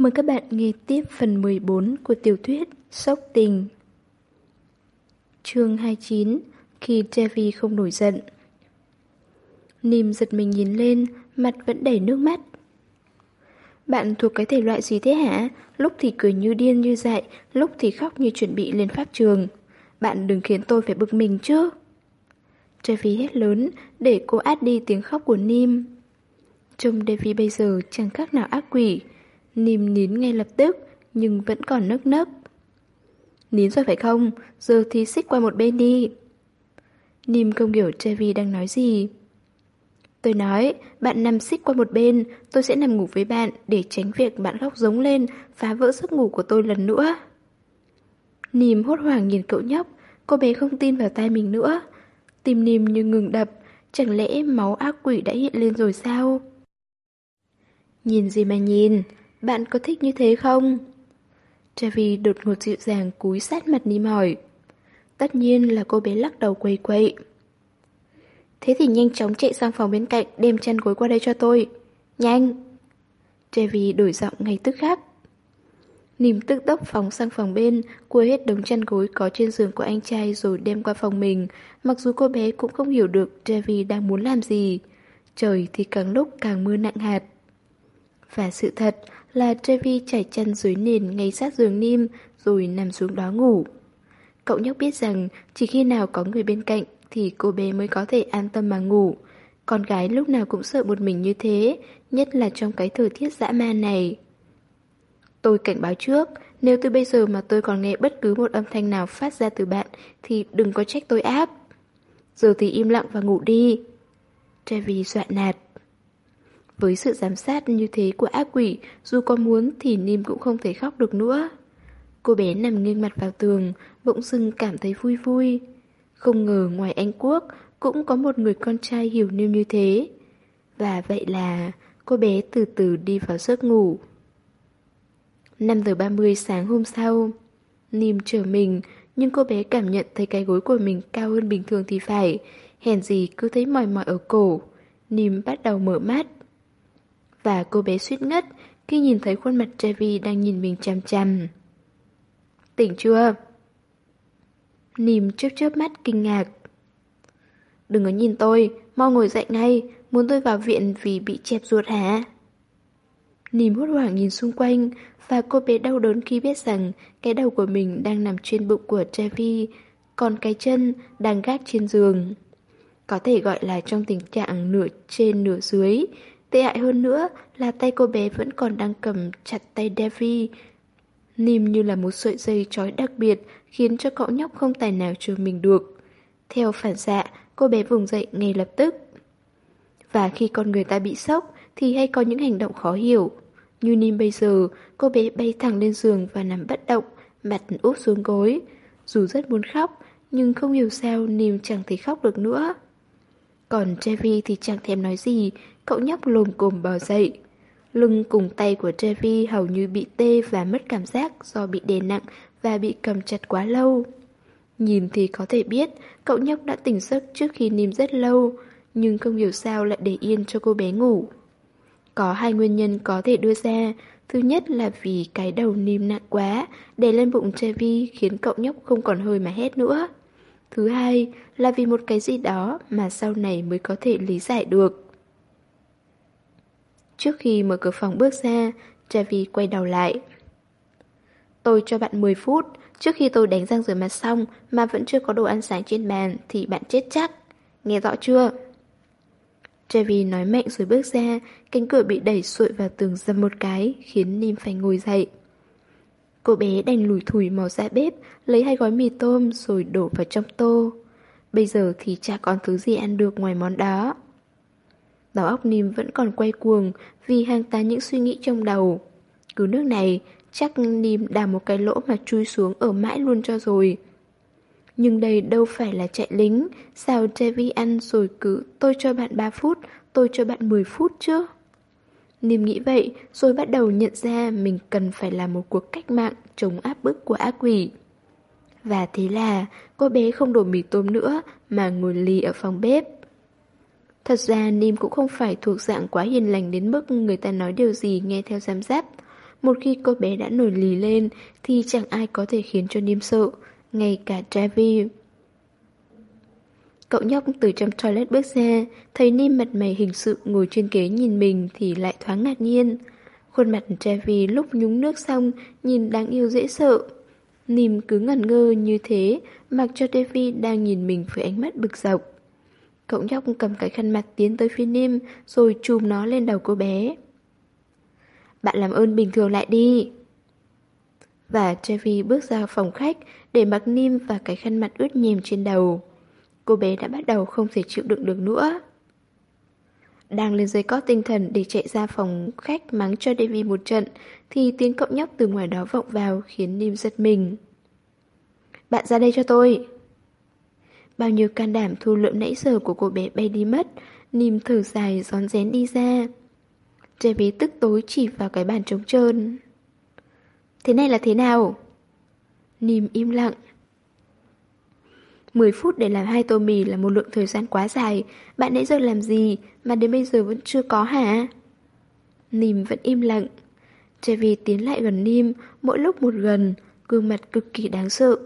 Mời các bạn nghe tiếp phần 14 của tiểu thuyết Sốc Tình. Chương 29 Khi Devi không nổi giận Nìm giật mình nhìn lên, mặt vẫn đầy nước mắt. Bạn thuộc cái thể loại gì thế hả? Lúc thì cười như điên như dại, lúc thì khóc như chuẩn bị lên pháp trường. Bạn đừng khiến tôi phải bực mình chứ. Devi hét lớn để cô át đi tiếng khóc của Nim. Trông Devi bây giờ chẳng khác nào ác quỷ. Nìm nín ngay lập tức, nhưng vẫn còn nức nấc. Nín rồi phải không? Giờ thì xích qua một bên đi. Nìm không hiểu Trevi đang nói gì. Tôi nói, bạn nằm xích qua một bên, tôi sẽ nằm ngủ với bạn để tránh việc bạn khóc giống lên, phá vỡ giấc ngủ của tôi lần nữa. Nìm hốt hoảng nhìn cậu nhóc, cô bé không tin vào tai mình nữa. Tim Nìm như ngừng đập, chẳng lẽ máu ác quỷ đã hiện lên rồi sao? Nhìn gì mà nhìn, bạn có thích như thế không? Travi đột ngột dịu dàng cúi sát mặt Nim hỏi. Tất nhiên là cô bé lắc đầu quay quậy. Thế thì nhanh chóng chạy sang phòng bên cạnh đem chăn gối qua đây cho tôi. Nhanh! Trevi đổi giọng ngay tức khắc. Nìm tức tốc phóng sang phòng bên, cua hết đống chăn gối có trên giường của anh trai rồi đem qua phòng mình, mặc dù cô bé cũng không hiểu được Trevi đang muốn làm gì. Trời thì càng lúc càng mưa nặng hạt. Và sự thật là Trevi trải chân dưới nền ngay sát giường Nim rồi nằm xuống đó ngủ. Cậu nhóc biết rằng chỉ khi nào có người bên cạnh thì cô bé mới có thể an tâm mà ngủ. Con gái lúc nào cũng sợ một mình như thế, nhất là trong cái thời tiết dã man này. Tôi cảnh báo trước, nếu từ bây giờ mà tôi còn nghe bất cứ một âm thanh nào phát ra từ bạn thì đừng có trách tôi áp. Giờ thì im lặng và ngủ đi. Trevi dọa nạt. Với sự giám sát như thế của ác quỷ, dù có muốn thì Nim cũng không thể khóc được nữa. Cô bé nằm nghiêng mặt vào tường, bỗng dưng cảm thấy vui vui. Không ngờ ngoài Anh Quốc cũng có một người con trai hiểu Nim như thế. Và vậy là cô bé từ từ đi vào giấc ngủ. 5 giờ 30 sáng hôm sau, Nim chờ mình, nhưng cô bé cảm nhận thấy cái gối của mình cao hơn bình thường thì phải, hèn gì cứ thấy mỏi mỏi ở cổ. Nim bắt đầu mở mắt. Và cô bé suýt ngất khi nhìn thấy khuôn mặt Trevi đang nhìn mình chằm chằm. Tỉnh chưa? Nìm chớp chớp mắt kinh ngạc. Đừng có nhìn tôi, mau ngồi dậy ngay, muốn tôi vào viện vì bị chẹp ruột hả? Nìm hốt hoảng nhìn xung quanh và cô bé đau đớn khi biết rằng cái đầu của mình đang nằm trên bụng của Trevi, còn cái chân đang gác trên giường. Có thể gọi là trong tình trạng nửa trên nửa dưới. Tệ hại hơn nữa là tay cô bé vẫn còn đang cầm chặt tay Devi. Nìm như là một sợi dây trói đặc biệt khiến cho cậu nhóc không tài nào chờ mình được. Theo phản xạ, cô bé vùng dậy ngay lập tức. Và khi con người ta bị sốc thì hay có những hành động khó hiểu. Như Nim bây giờ, cô bé bay thẳng lên giường và nằm bất động, mặt úp xuống gối. Dù rất muốn khóc, nhưng không hiểu sao Nìm chẳng thể khóc được nữa. Còn Trevi thì chẳng thèm nói gì, cậu nhóc lồm cồm bò dậy. Lưng cùng tay của Trevi hầu như bị tê và mất cảm giác do bị đè nặng và bị cầm chặt quá lâu. Nhìn thì có thể biết cậu nhóc đã tỉnh giấc trước khi Nim rất lâu, nhưng không hiểu sao lại để yên cho cô bé ngủ. Có hai nguyên nhân có thể đưa ra. Thứ nhất là vì cái đầu Nim nặng quá, đè lên bụng Trevi khiến cậu nhóc không còn hơi mà hét nữa. Thứ hai là vì một cái gì đó mà sau này mới có thể lý giải được. Trước khi mở cửa phòng bước ra, Trevi quay đầu lại. Tôi cho bạn 10 phút, trước khi tôi đánh răng rửa mặt xong mà vẫn chưa có đồ ăn sáng trên bàn thì bạn chết chắc. Nghe rõ chưa? Trevi nói mạnh rồi bước ra, cánh cửa bị đẩy sụi vào tường dầm một cái, khiến Nim phải ngồi dậy. Cô bé đành lùi thủi mò ra bếp, lấy hai gói mì tôm rồi đổ vào trong tô. Bây giờ thì chả còn thứ gì ăn được ngoài món đó. Đầu óc nìm vẫn còn quay cuồng vì hàng tá những suy nghĩ trong đầu. Cứ nước này, chắc nìm đào một cái lỗ mà chui xuống ở mãi luôn cho rồi. Nhưng đây đâu phải là chạy lính, sao Devi ăn rồi cứ tôi cho bạn 3 phút, tôi cho bạn 10 phút chứ? Niềm nghĩ vậy rồi bắt đầu nhận ra mình cần phải làm một cuộc cách mạng chống áp bức của ác quỷ. Và thế là cô bé không đổ mì tôm nữa mà ngồi lì ở phòng bếp. Thật ra Nim cũng không phải thuộc dạng quá hiền lành đến mức người ta nói điều gì nghe theo giám giáp. một khi cô bé đã nổi lì lên thì chẳng ai có thể khiến cho Nim sợ, ngay cả Travis. Cậu nhóc từ trong toilet bước ra, thấy Nim mặt mày hình sự ngồi trên ghế nhìn mình thì lại thoáng ngạc nhiên. Khuôn mặt travi lúc nhúng nước xong nhìn đáng yêu dễ sợ. Nim cứ ngẩn ngơ như thế, mặc cho Davy đang nhìn mình với ánh mắt bực dọc. Cậu nhóc cầm cái khăn mặt tiến tới phía Nim rồi chùm nó lên đầu cô bé. Bạn làm ơn bình thường lại đi. Và Trevi bước ra phòng khách để mặc Nim và cái khăn mặt ướt nhèm trên đầu. Cô bé đã bắt đầu không thể chịu đựng được nữa. Đang lên dây cót tinh thần để chạy ra phòng khách mắng cho Davy một trận thì tiếng cậu nhóc từ ngoài đó vọng vào khiến Nim giật mình. Bạn ra đây cho tôi. Bao nhiêu can đảm thu lượm nãy giờ của cô bé bay đi mất, Nim thở dài gión rén đi ra. Trẻ bé tức tối chỉ vào cái bàn trống trơn. Thế này là thế nào? Nim im lặng. 10 phút để làm hai tô mì là một lượng thời gian quá dài. Bạn nãy giờ làm gì mà đến bây giờ vẫn chưa có hả? Nìm vẫn im lặng. Chevy tiến lại gần Nim, mỗi lúc một gần, gương mặt cực kỳ đáng sợ.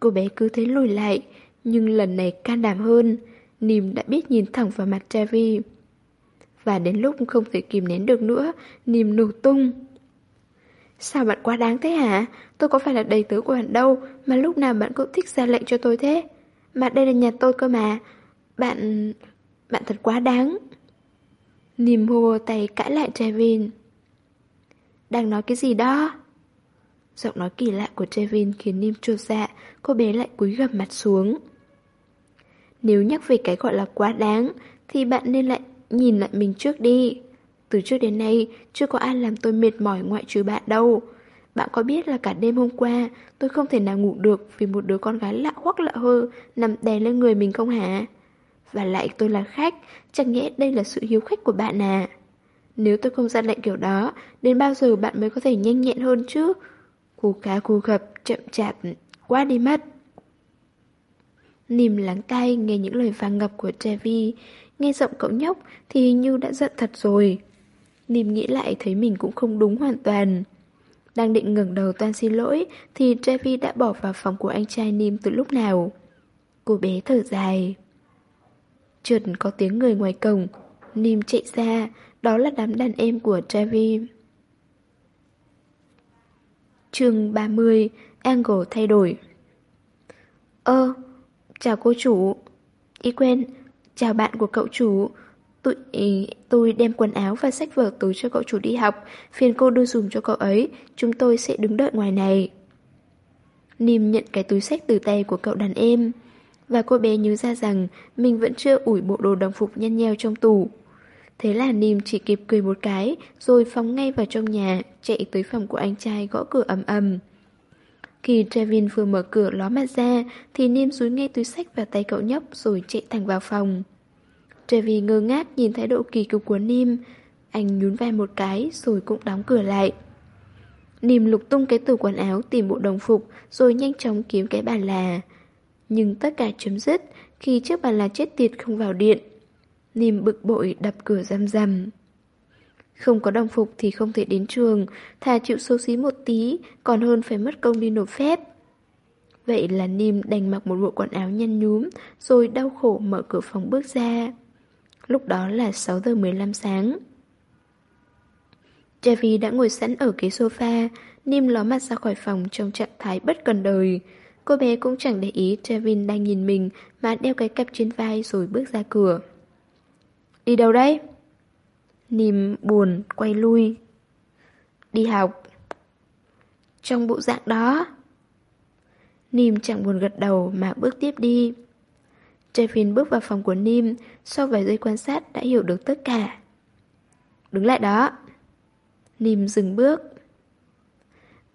Cô bé cứ thế lùi lại, nhưng lần này can đảm hơn. Nìm đã biết nhìn thẳng vào mặt Chevy. Và đến lúc không thể kìm nén được nữa, Nìm nổ tung. Sao bạn quá đáng thế hả? Tôi có phải là đầy tớ của bạn đâu Mà lúc nào bạn cũng thích ra lệnh cho tôi thế? Mà đây là nhà tôi cơ mà. Bạn... bạn thật quá đáng. Nìm hô tay cãi lại Trevin. Đang nói cái gì đó? Giọng nói kỳ lạ của Trevin khiến Nim trột dạ Cô bé lại cúi gầm mặt xuống. Nếu nhắc về cái gọi là quá đáng, Thì bạn nên lại nhìn lại mình trước đi. Từ trước đến nay Chưa có ai làm tôi mệt mỏi ngoại trừ bạn đâu bạn có biết là cả đêm hôm qua tôi không thể nào ngủ được vì một đứa con gái lạ hoắc lạ hơ nằm đè lên người mình không hả? Và lại tôi là khách, chẳng nhẽ đây là sự hiếu khách của bạn à? Nếu tôi không ra lệnh kiểu đó, đến bao giờ bạn mới có thể nhanh nhẹn hơn chứ? Cú cá cú gập, chậm chạp, quá đi mất. Nìm lắng tay nghe những lời vàng ngập của Trevi, nghe giọng cậu nhóc thì hình như đã giận thật rồi. Nìm nghĩ lại thấy mình cũng không đúng hoàn toàn. Đang định ngẩng đầu toan xin lỗi, Thì Trevi đã bỏ vào phòng của anh trai Nim từ lúc nào. Cô bé thở dài. Chợt có tiếng người ngoài cổng. Nim chạy ra, Đó là đám đàn em của Trevi chương 30 Angle thay đổi. Ơ, Chào cô chủ. Ý quen, Chào bạn của cậu chủ. Tụi, tôi đem quần áo và sách vở tới cho cậu chủ đi học, phiền cô đưa dùm cho cậu ấy, chúng tôi sẽ đứng đợi ngoài này. Nìm nhận cái túi sách từ tay của cậu đàn em, và cô bé nhớ ra rằng mình vẫn chưa ủi bộ đồ đồng phục nhăn nheo trong tủ. Thế là Nìm chỉ kịp cười một cái, rồi phóng ngay vào trong nhà, chạy tới phòng của anh trai gõ cửa ầm ầm. Khi Trevin vừa mở cửa ló mặt ra, thì Nìm rúi ngay túi sách vào tay cậu nhóc rồi chạy thẳng vào phòng. Trevi ngơ ngác nhìn thái độ kỳ cục của Nim. Anh nhún vai một cái rồi cũng đóng cửa lại. Nim lục tung cái tủ quần áo tìm bộ đồng phục rồi nhanh chóng kiếm cái bàn là. Nhưng tất cả chấm dứt khi chiếc bàn là chết tiệt không vào điện. Nim bực bội đập cửa răm rằm. Không có đồng phục thì không thể đến trường, thà chịu xấu xí một tí, còn hơn phải mất công đi nộp phép. Vậy là Nim đành mặc một bộ quần áo nhăn nhúm, rồi đau khổ mở cửa phòng bước ra. Lúc đó là 6 giờ 15 sáng. Javi đã ngồi sẵn ở ghế sofa, Nim ló mặt ra khỏi phòng trong trạng thái bất cần đời. Cô bé cũng chẳng để ý Travin đang nhìn mình mà đeo cái cặp trên vai rồi bước ra cửa. Đi đâu đấy? Nim buồn, quay lui. Đi học. Trong bộ dạng đó. Nim chẳng buồn gật đầu mà bước tiếp đi. Jeffin bước vào phòng của Nim, sau vài giây quan sát đã hiểu được tất cả. Đứng lại đó. Nim dừng bước.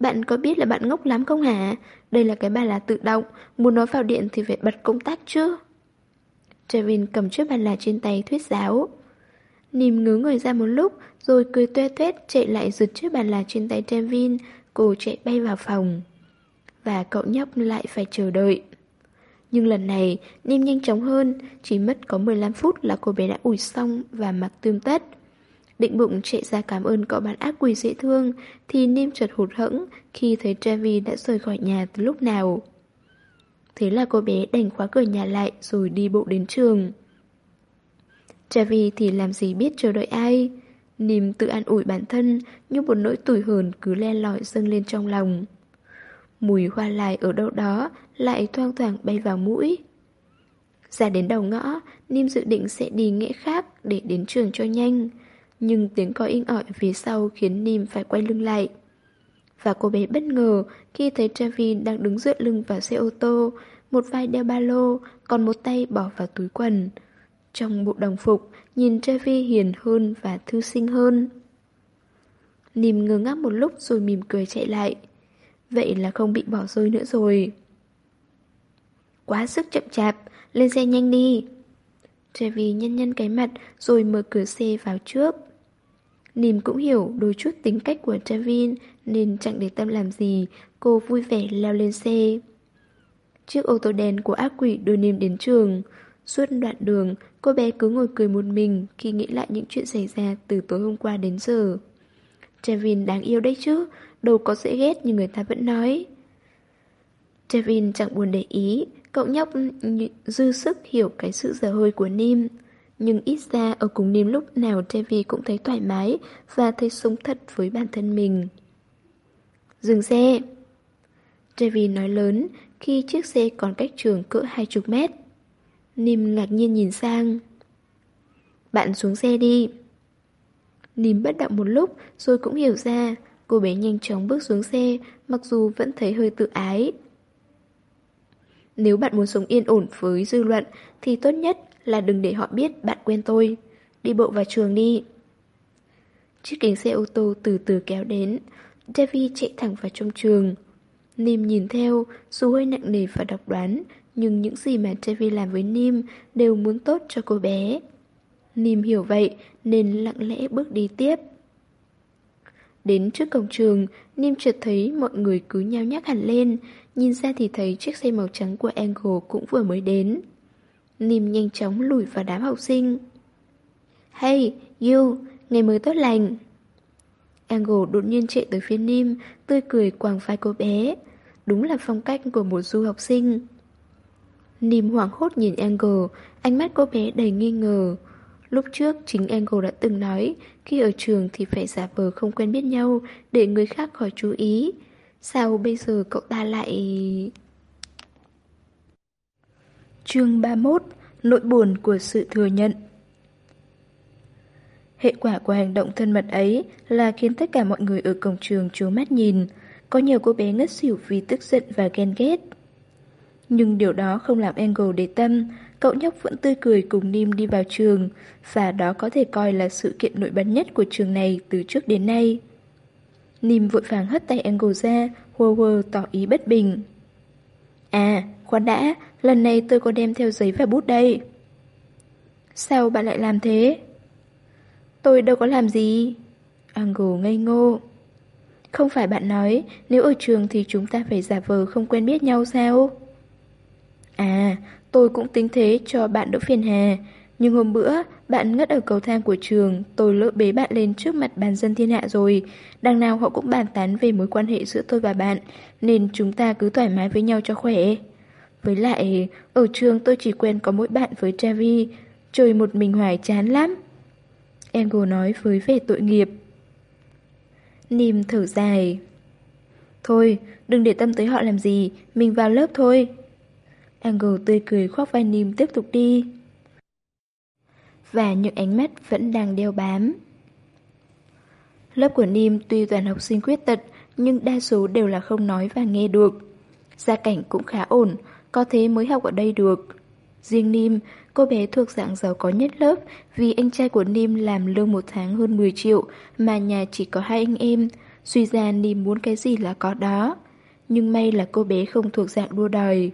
Bạn có biết là bạn ngốc lắm không hả? Đây là cái bàn là tự động, muốn nói vào điện thì phải bật công tắc chứ. Trevin cầm chiếc bàn là trên tay thuyết giáo. Nim ngứa người ra một lúc, rồi cười tuê tuét chạy lại giật chiếc bàn là trên tay Trevin, cô chạy bay vào phòng. Và cậu nhóc lại phải chờ đợi. Nhưng lần này, Nim nhanh chóng hơn, chỉ mất có 15 phút là cô bé đã ủi xong và mặc tươm tất. định bụng chạy ra cảm ơn cậu bạn ác quỷ dễ thương, thì Nim chợt hụt hẫng khi thấy Travis đã rời khỏi nhà từ lúc nào. Thế là cô bé đành khóa cửa nhà lại rồi đi bộ đến trường. Travis thì làm gì biết chờ đợi ai. Nim tự an ủi bản thân như một nỗi tủi hờn cứ len lỏi dâng lên trong lòng. Mùi hoa lại ở đâu đó lại thoang thoảng bay vào mũi. Ra đến đầu ngõ, Nim dự định sẽ đi nghĩa khác để đến trường cho nhanh. Nhưng tiếng coi inh ỏi phía sau khiến Nim phải quay lưng lại. Và cô bé bất ngờ khi thấy Travi đang đứng dựa lưng vào xe ô tô, một vai đeo ba lô, còn một tay bỏ vào túi quần. Trong bộ đồng phục, nhìn Travi hiền hơn và thư sinh hơn. Nìm ngơ ngác một lúc rồi mỉm cười chạy lại. Vậy là không bị bỏ rơi nữa rồi. Quá sức chậm chạp, lên xe nhanh đi. Trevi nhân nhân cái mặt rồi mở cửa xe vào trước. Nìm cũng hiểu đôi chút tính cách của Trevin nên chẳng để tâm làm gì, cô vui vẻ leo lên xe. Chiếc ô tô đen của ác quỷ đưa Nìm đến trường. Suốt đoạn đường, cô bé cứ ngồi cười một mình khi nghĩ lại những chuyện xảy ra từ tối hôm qua đến giờ. Trevin đáng yêu đấy chứ, đâu có dễ ghét như người ta vẫn nói. Trevin chẳng buồn để ý, cậu nhóc dư sức hiểu cái sự dở hơi của Nim. Nhưng ít ra ở cùng Nim lúc nào Trevi cũng thấy thoải mái và thấy sống thật với bản thân mình. Dừng xe! Trevi nói lớn khi chiếc xe còn cách trường cỡ hai chục mét. Nim ngạc nhiên nhìn sang. Bạn xuống xe đi. Nim bất động một lúc rồi cũng hiểu ra cô bé nhanh chóng bước xuống xe mặc dù vẫn thấy hơi tự ái. Nếu bạn muốn sống yên ổn với dư luận thì tốt nhất là đừng để họ biết bạn quen tôi. Đi bộ vào trường đi. Chiếc kính xe ô tô từ từ kéo đến. Davy chạy thẳng vào trong trường. Nim nhìn theo, dù hơi nặng nề và độc đoán, nhưng những gì mà Davy làm với Nim đều muốn tốt cho cô bé. Nim hiểu vậy nên lặng lẽ bước đi tiếp. Đến trước cổng trường, Nim chợt thấy mọi người cứ nhao nhác hẳn lên, nhìn ra thì thấy chiếc xe màu trắng của Angle cũng vừa mới đến. Nim nhanh chóng lùi vào đám học sinh. Hey, you, ngày mới tốt lành. Angle đột nhiên chạy tới phía Nim, tươi cười quàng vai cô bé. Đúng là phong cách của một du học sinh. Nim hoảng hốt nhìn Angle, ánh mắt cô bé đầy nghi ngờ. Lúc trước chính Angle đã từng nói Khi ở trường thì phải giả vờ không quen biết nhau Để người khác khỏi chú ý Sao bây giờ cậu ta lại... Chương 31 Nỗi buồn của sự thừa nhận Hệ quả của hành động thân mật ấy là khiến tất cả mọi người ở cổng trường trố mắt nhìn. Có nhiều cô bé ngất xỉu vì tức giận và ghen ghét. Nhưng điều đó không làm Angle để tâm, cậu nhóc vẫn tươi cười cùng Nim đi vào trường, và đó có thể coi là sự kiện nổi bật nhất của trường này từ trước đến nay. Nim vội vàng hất tay Angle ra, hô hô tỏ ý bất bình. À, khoan đã, lần này tôi có đem theo giấy và bút đây. Sao bạn lại làm thế? Tôi đâu có làm gì. Angle ngây ngô. Không phải bạn nói, nếu ở trường thì chúng ta phải giả vờ không quen biết nhau sao? À, tôi cũng tính thế cho bạn đỡ phiền hà. Nhưng hôm bữa, bạn ngất ở cầu thang của trường, tôi lỡ bế bạn lên trước mặt bàn dân thiên hạ rồi. Đằng nào họ cũng bàn tán về mối quan hệ giữa tôi và bạn, nên chúng ta cứ thoải mái với nhau cho khỏe. Với lại, ở trường tôi chỉ quen có mỗi bạn với Travi, chơi một mình hoài chán lắm. Engo nói với vẻ tội nghiệp. Nìm thở dài. Thôi, đừng để tâm tới họ làm gì, mình vào lớp thôi. Angle tươi cười khoác vai Nim tiếp tục đi. Và những ánh mắt vẫn đang đeo bám. Lớp của Nim tuy toàn học sinh khuyết tật, nhưng đa số đều là không nói và nghe được. Gia cảnh cũng khá ổn, có thế mới học ở đây được. Riêng Nim, cô bé thuộc dạng giàu có nhất lớp vì anh trai của Nim làm lương một tháng hơn 10 triệu mà nhà chỉ có hai anh em. Suy ra Nim muốn cái gì là có đó. Nhưng may là cô bé không thuộc dạng đua đòi.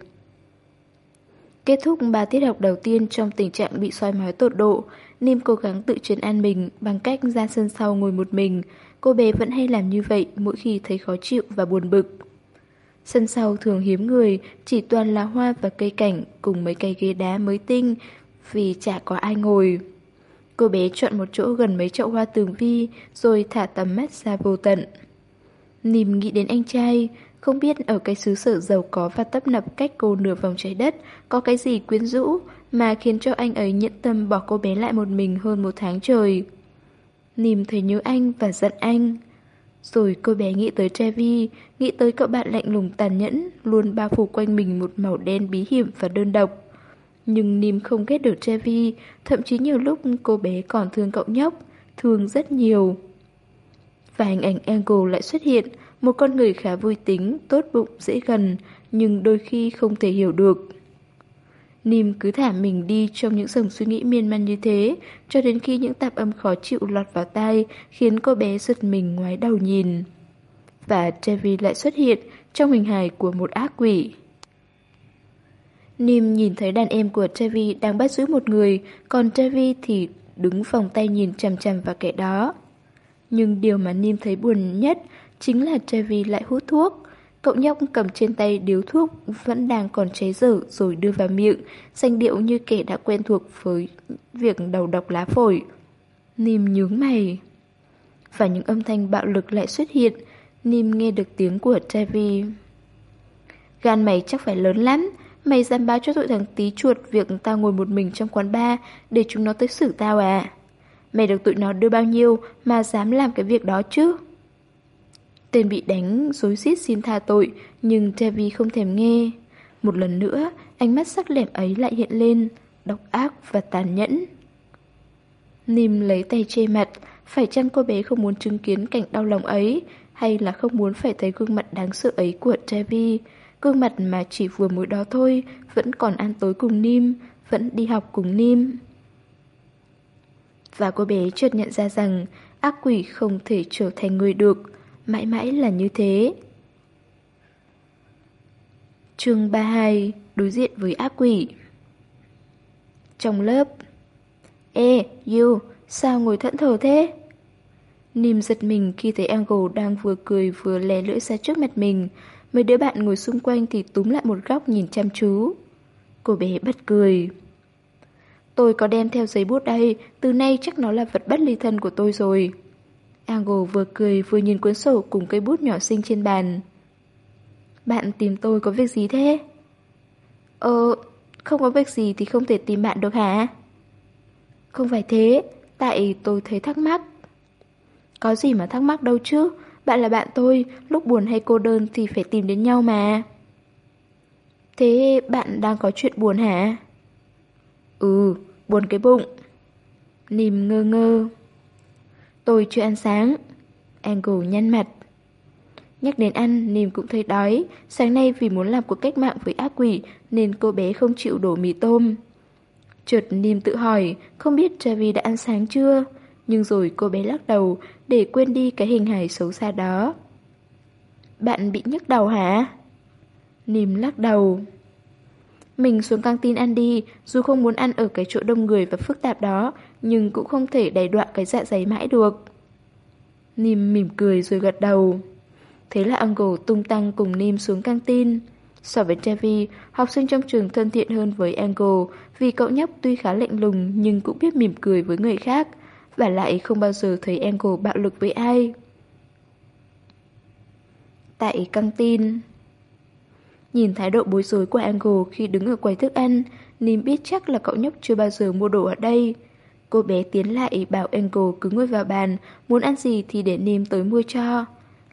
Kết thúc 3 tiết học đầu tiên trong tình trạng bị soi mói tột độ, Nim cố gắng tự trấn an mình bằng cách ra sân sau ngồi một mình. Cô bé vẫn hay làm như vậy mỗi khi thấy khó chịu và buồn bực. Sân sau thường hiếm người, chỉ toàn là hoa và cây cảnh cùng mấy cây ghế đá mới tinh, vì chả có ai ngồi. Cô bé chọn một chỗ gần mấy chậu hoa tường vi rồi thả tầm mắt ra vô tận. Nìm nghĩ đến anh trai, không biết ở cái xứ sở giàu có và tấp nập cách cô nửa vòng trái đất có cái gì quyến rũ mà khiến cho anh ấy nhẫn tâm bỏ cô bé lại một mình hơn một tháng trời. Nìm thấy nhớ anh và giận anh. Rồi cô bé nghĩ tới Trevi, nghĩ tới cậu bạn lạnh lùng tàn nhẫn, luôn bao phủ quanh mình một màu đen bí hiểm và đơn độc. Nhưng Nìm không ghét được Trevi, thậm chí nhiều lúc cô bé còn thương cậu nhóc, thương rất nhiều. Và hình ảnh Angle lại xuất hiện, một con người khá vui tính, tốt bụng, dễ gần, nhưng đôi khi không thể hiểu được. Nìm cứ thả mình đi trong những dòng suy nghĩ miên man như thế, cho đến khi những tạp âm khó chịu lọt vào tai, khiến cô bé giật mình ngoái đầu nhìn. Và Trevi lại xuất hiện trong hình hài của một ác quỷ. Nim nhìn thấy đàn em của Trevi đang bắt giữ một người, còn Trevi thì đứng vòng tay nhìn chằm chằm vào kẻ đó. Nhưng điều mà Nim thấy buồn nhất chính là Trevi lại hút thuốc. Cậu nhóc cầm trên tay điếu thuốc vẫn đang còn cháy dở rồi đưa vào miệng, danh điệu như kẻ đã quen thuộc với việc đầu độc lá phổi. Nìm nhướng mày. Và những âm thanh bạo lực lại xuất hiện, Nìm nghe được tiếng của Trevi. Gan mày chắc phải lớn lắm, Mày dám báo cho tụi thằng tí chuột việc tao ngồi một mình trong quán bar để chúng nó tới xử tao à? Mày được tụi nó đưa bao nhiêu mà dám làm cái việc đó chứ? Tên bị đánh, dối rít xin tha tội, nhưng Devi không thèm nghe. Một lần nữa, ánh mắt sắc lẻm ấy lại hiện lên, độc ác và tàn nhẫn. Nim lấy tay che mặt, phải chăng cô bé không muốn chứng kiến cảnh đau lòng ấy, hay là không muốn phải thấy gương mặt đáng sợ ấy của Devi? Gương mặt mà chỉ vừa mới đó thôi Vẫn còn ăn tối cùng Nim Vẫn đi học cùng Nim Và cô bé chợt nhận ra rằng Ác quỷ không thể trở thành người được Mãi mãi là như thế chương 32 Đối diện với ác quỷ Trong lớp Ê, You, sao ngồi thẫn thờ thế? Nìm giật mình khi thấy Angle đang vừa cười vừa lè lưỡi ra trước mặt mình Mấy đứa bạn ngồi xung quanh thì túm lại một góc nhìn chăm chú. Cô bé bật cười. Tôi có đem theo giấy bút đây, từ nay chắc nó là vật bất ly thân của tôi rồi. Angle vừa cười vừa nhìn cuốn sổ cùng cây bút nhỏ xinh trên bàn. Bạn tìm tôi có việc gì thế? Ờ, không có việc gì thì không thể tìm bạn được hả? Không phải thế, tại tôi thấy thắc mắc. Có gì mà thắc mắc đâu chứ, bạn là bạn tôi, lúc buồn hay cô đơn thì phải tìm đến nhau mà. Thế bạn đang có chuyện buồn hả? Ừ, buồn cái bụng. Nìm ngơ ngơ. Tôi chưa ăn sáng. Angle nhăn mặt. Nhắc đến ăn, Nìm cũng thấy đói. Sáng nay vì muốn làm cuộc cách mạng với ác quỷ nên cô bé không chịu đổ mì tôm. Chợt Nìm tự hỏi, không biết Travi đã ăn sáng chưa? Nhưng rồi cô bé lắc đầu để quên đi cái hình hài xấu xa đó. Bạn bị nhức đầu hả? Nìm lắc đầu. Mình xuống căng tin ăn đi, dù không muốn ăn ở cái chỗ đông người và phức tạp đó, nhưng cũng không thể đầy đoạn cái dạ dày mãi được. Nim mỉm cười rồi gật đầu. Thế là Uncle tung tăng cùng Nim xuống căng tin. So với Trevi, học sinh trong trường thân thiện hơn với Angle vì cậu nhóc tuy khá lạnh lùng nhưng cũng biết mỉm cười với người khác, và lại không bao giờ thấy Angle bạo lực với ai. Tại căng tin Nhìn thái độ bối rối của Angle khi đứng ở quầy thức ăn, Nim biết chắc là cậu nhóc chưa bao giờ mua đồ ở đây. Cô bé tiến lại bảo Angle cứ ngồi vào bàn, muốn ăn gì thì để Nim tới mua cho.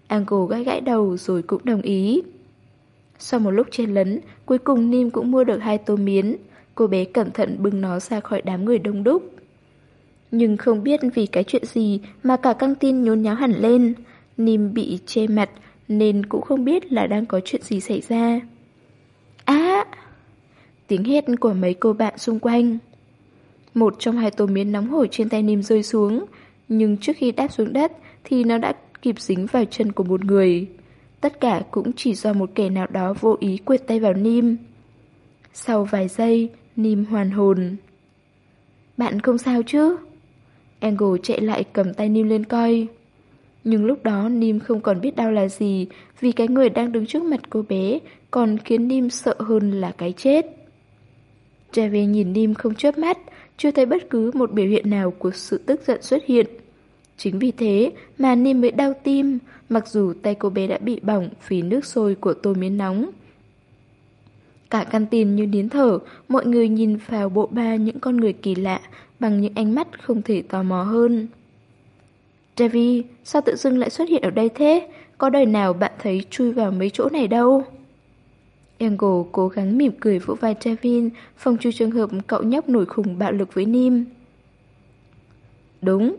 Angle gãi gãi đầu rồi cũng đồng ý. Sau một lúc chen lấn, cuối cùng Nim cũng mua được hai tô miến. Cô bé cẩn thận bưng nó ra khỏi đám người đông đúc. Nhưng không biết vì cái chuyện gì mà cả căng tin nhốn nháo hẳn lên. Nim bị che mặt nên cũng không biết là đang có chuyện gì xảy ra. Á! tiếng hét của mấy cô bạn xung quanh. Một trong hai tô miến nóng hổi trên tay Nim rơi xuống, nhưng trước khi đáp xuống đất thì nó đã kịp dính vào chân của một người. Tất cả cũng chỉ do một kẻ nào đó vô ý quệt tay vào Nim. Sau vài giây, Nim hoàn hồn. Bạn không sao chứ? Angle chạy lại cầm tay Nim lên coi. Nhưng lúc đó Nim không còn biết đau là gì vì cái người đang đứng trước mặt cô bé còn khiến Nim sợ hơn là cái chết. Javi nhìn Nim không chớp mắt, chưa thấy bất cứ một biểu hiện nào của sự tức giận xuất hiện. Chính vì thế mà Nim mới đau tim, mặc dù tay cô bé đã bị bỏng vì nước sôi của tô miến nóng. Cả căn tin như nín thở, mọi người nhìn vào bộ ba những con người kỳ lạ bằng những ánh mắt không thể tò mò hơn. Davy, sao tự dưng lại xuất hiện ở đây thế? Có đời nào bạn thấy chui vào mấy chỗ này đâu? Angle cố gắng mỉm cười vỗ vai Davin, phòng trừ trường hợp cậu nhóc nổi khùng bạo lực với Nim. Đúng,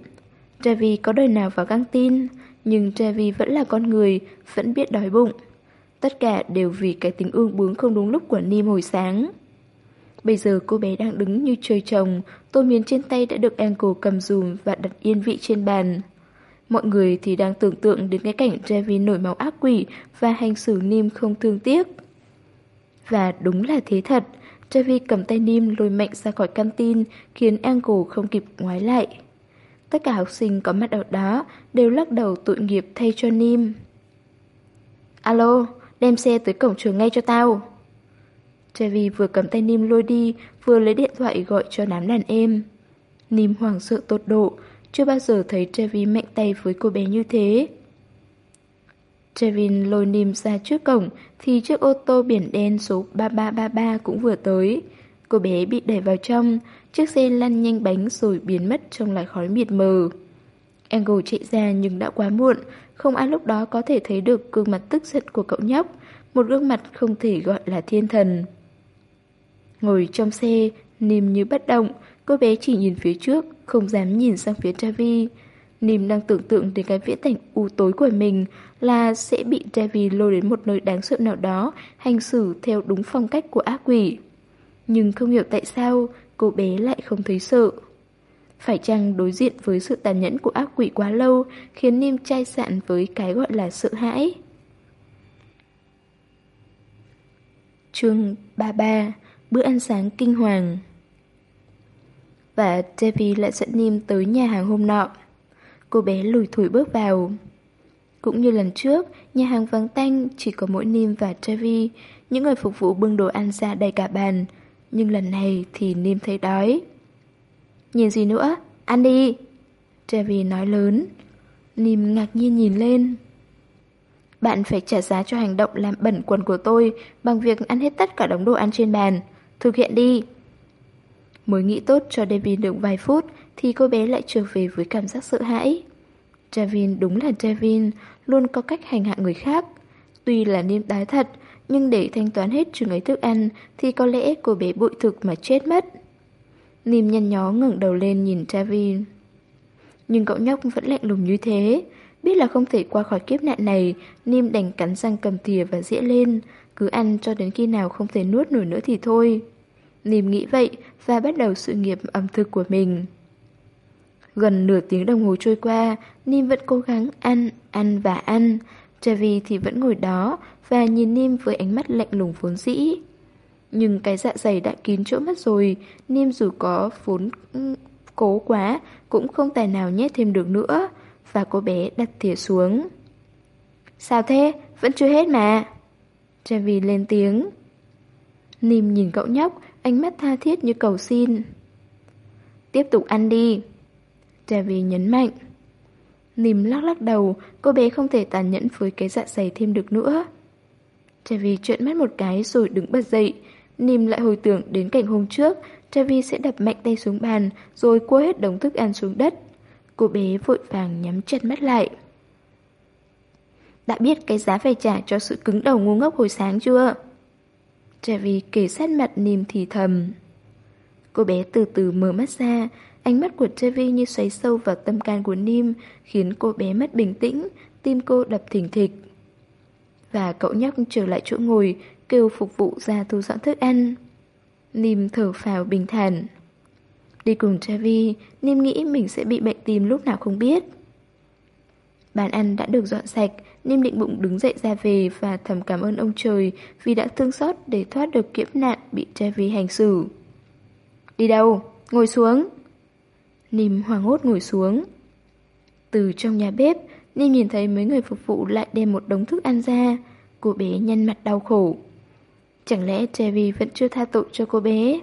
Davy có đời nào vào căng tin, nhưng Davy vẫn là con người, vẫn biết đói bụng. Tất cả đều vì cái tính ương bướng không đúng lúc của Nim hồi sáng. Bây giờ cô bé đang đứng như trời trồng, tô miến trên tay đã được Angle cầm dùm và đặt yên vị trên bàn. Mọi người thì đang tưởng tượng đến cái cảnh Javi nổi máu ác quỷ và hành xử Nim không thương tiếc. Và đúng là thế thật, Javi cầm tay Nim lôi mạnh ra khỏi tin khiến Angle không kịp ngoái lại. Tất cả học sinh có mặt ở đó đều lắc đầu tội nghiệp thay cho Nim. Alo, đem xe tới cổng trường ngay cho tao. Javi vừa cầm tay Nim lôi đi, vừa lấy điện thoại gọi cho đám đàn em. Nim hoảng sợ tột độ, chưa bao giờ thấy Trevin mạnh tay với cô bé như thế. Trevin lôi Nim ra trước cổng thì chiếc ô tô biển đen số 3333 cũng vừa tới. Cô bé bị đẩy vào trong, chiếc xe lăn nhanh bánh rồi biến mất trong làn khói mịt mờ. Angle chạy ra nhưng đã quá muộn, không ai lúc đó có thể thấy được gương mặt tức giận của cậu nhóc, một gương mặt không thể gọi là thiên thần. Ngồi trong xe, Nim như bất động, cô bé chỉ nhìn phía trước, không dám nhìn sang phía Travi. Nim đang tưởng tượng đến cái viễn cảnh u tối của mình là sẽ bị travi lôi đến một nơi đáng sợ nào đó, hành xử theo đúng phong cách của ác quỷ. Nhưng không hiểu tại sao cô bé lại không thấy sợ. Phải chăng đối diện với sự tàn nhẫn của ác quỷ quá lâu khiến Nim chai sạn với cái gọi là sợ hãi? Chương 33 Bữa ăn sáng kinh hoàng và Debbie lại dẫn Nim tới nhà hàng hôm nọ. Cô bé lùi thủi bước vào. Cũng như lần trước, nhà hàng vắng tanh chỉ có mỗi Nim và Trevi, những người phục vụ bưng đồ ăn ra đầy cả bàn. Nhưng lần này thì Nim thấy đói. Nhìn gì nữa? Ăn đi! Trevi nói lớn. Nim ngạc nhiên nhìn lên. Bạn phải trả giá cho hành động làm bẩn quần của tôi bằng việc ăn hết tất cả đống đồ ăn trên bàn. Thực hiện đi! Mới nghĩ tốt cho David được vài phút thì cô bé lại trở về với cảm giác sợ hãi. Javin đúng là Javin, luôn có cách hành hạ người khác. Tuy là niêm đái thật, nhưng để thanh toán hết chừng ấy thức ăn thì có lẽ cô bé bụi thực mà chết mất. Niêm nhăn nhó ngẩng đầu lên nhìn Javin. Nhưng cậu nhóc vẫn lạnh lùng như thế. Biết là không thể qua khỏi kiếp nạn này, Nim đành cắn răng cầm thìa và dĩa lên, cứ ăn cho đến khi nào không thể nuốt nổi nữa thì thôi. Nìm nghĩ vậy và bắt đầu sự nghiệp ẩm thực của mình. Gần nửa tiếng đồng hồ trôi qua, Nim vẫn cố gắng ăn, ăn và ăn. Travi thì vẫn ngồi đó và nhìn Nim với ánh mắt lạnh lùng vốn dĩ. Nhưng cái dạ dày đã kín chỗ mất rồi, Nim dù có vốn ừ, cố quá cũng không tài nào nhét thêm được nữa. Và cô bé đặt thìa xuống. Sao thế? Vẫn chưa hết mà. Travi lên tiếng. Nim nhìn cậu nhóc, ánh mắt tha thiết như cầu xin. Tiếp tục ăn đi. Davy nhấn mạnh. Nìm lắc lắc đầu, cô bé không thể tàn nhẫn với cái dạ dày thêm được nữa. Davy trợn mắt một cái rồi đứng bật dậy. Nìm lại hồi tưởng đến cảnh hôm trước, Davy sẽ đập mạnh tay xuống bàn rồi cua hết đống thức ăn xuống đất. Cô bé vội vàng nhắm chặt mắt lại. Đã biết cái giá phải trả cho sự cứng đầu ngu ngốc hồi sáng chưa? Davy kể sát mặt Nìm thì thầm. Cô bé từ từ mở mắt ra, Ánh mắt của Trevi như xoáy sâu vào tâm can của Nim, khiến cô bé mất bình tĩnh, tim cô đập thình thịch. Và cậu nhóc trở lại chỗ ngồi, kêu phục vụ ra thu dọn thức ăn. Nim thở phào bình thản. Đi cùng Trevi, Nim nghĩ mình sẽ bị bệnh tim lúc nào không biết. Bàn ăn đã được dọn sạch, Nim định bụng đứng dậy ra về và thầm cảm ơn ông trời vì đã thương xót để thoát được kiếp nạn bị Trevi hành xử. Đi đâu? Ngồi xuống. Niêm hoảng hốt ngồi xuống. Từ trong nhà bếp, Niêm nhìn thấy mấy người phục vụ lại đem một đống thức ăn ra. Cô bé nhăn mặt đau khổ. Chẳng lẽ Trevi vẫn chưa tha tội cho cô bé?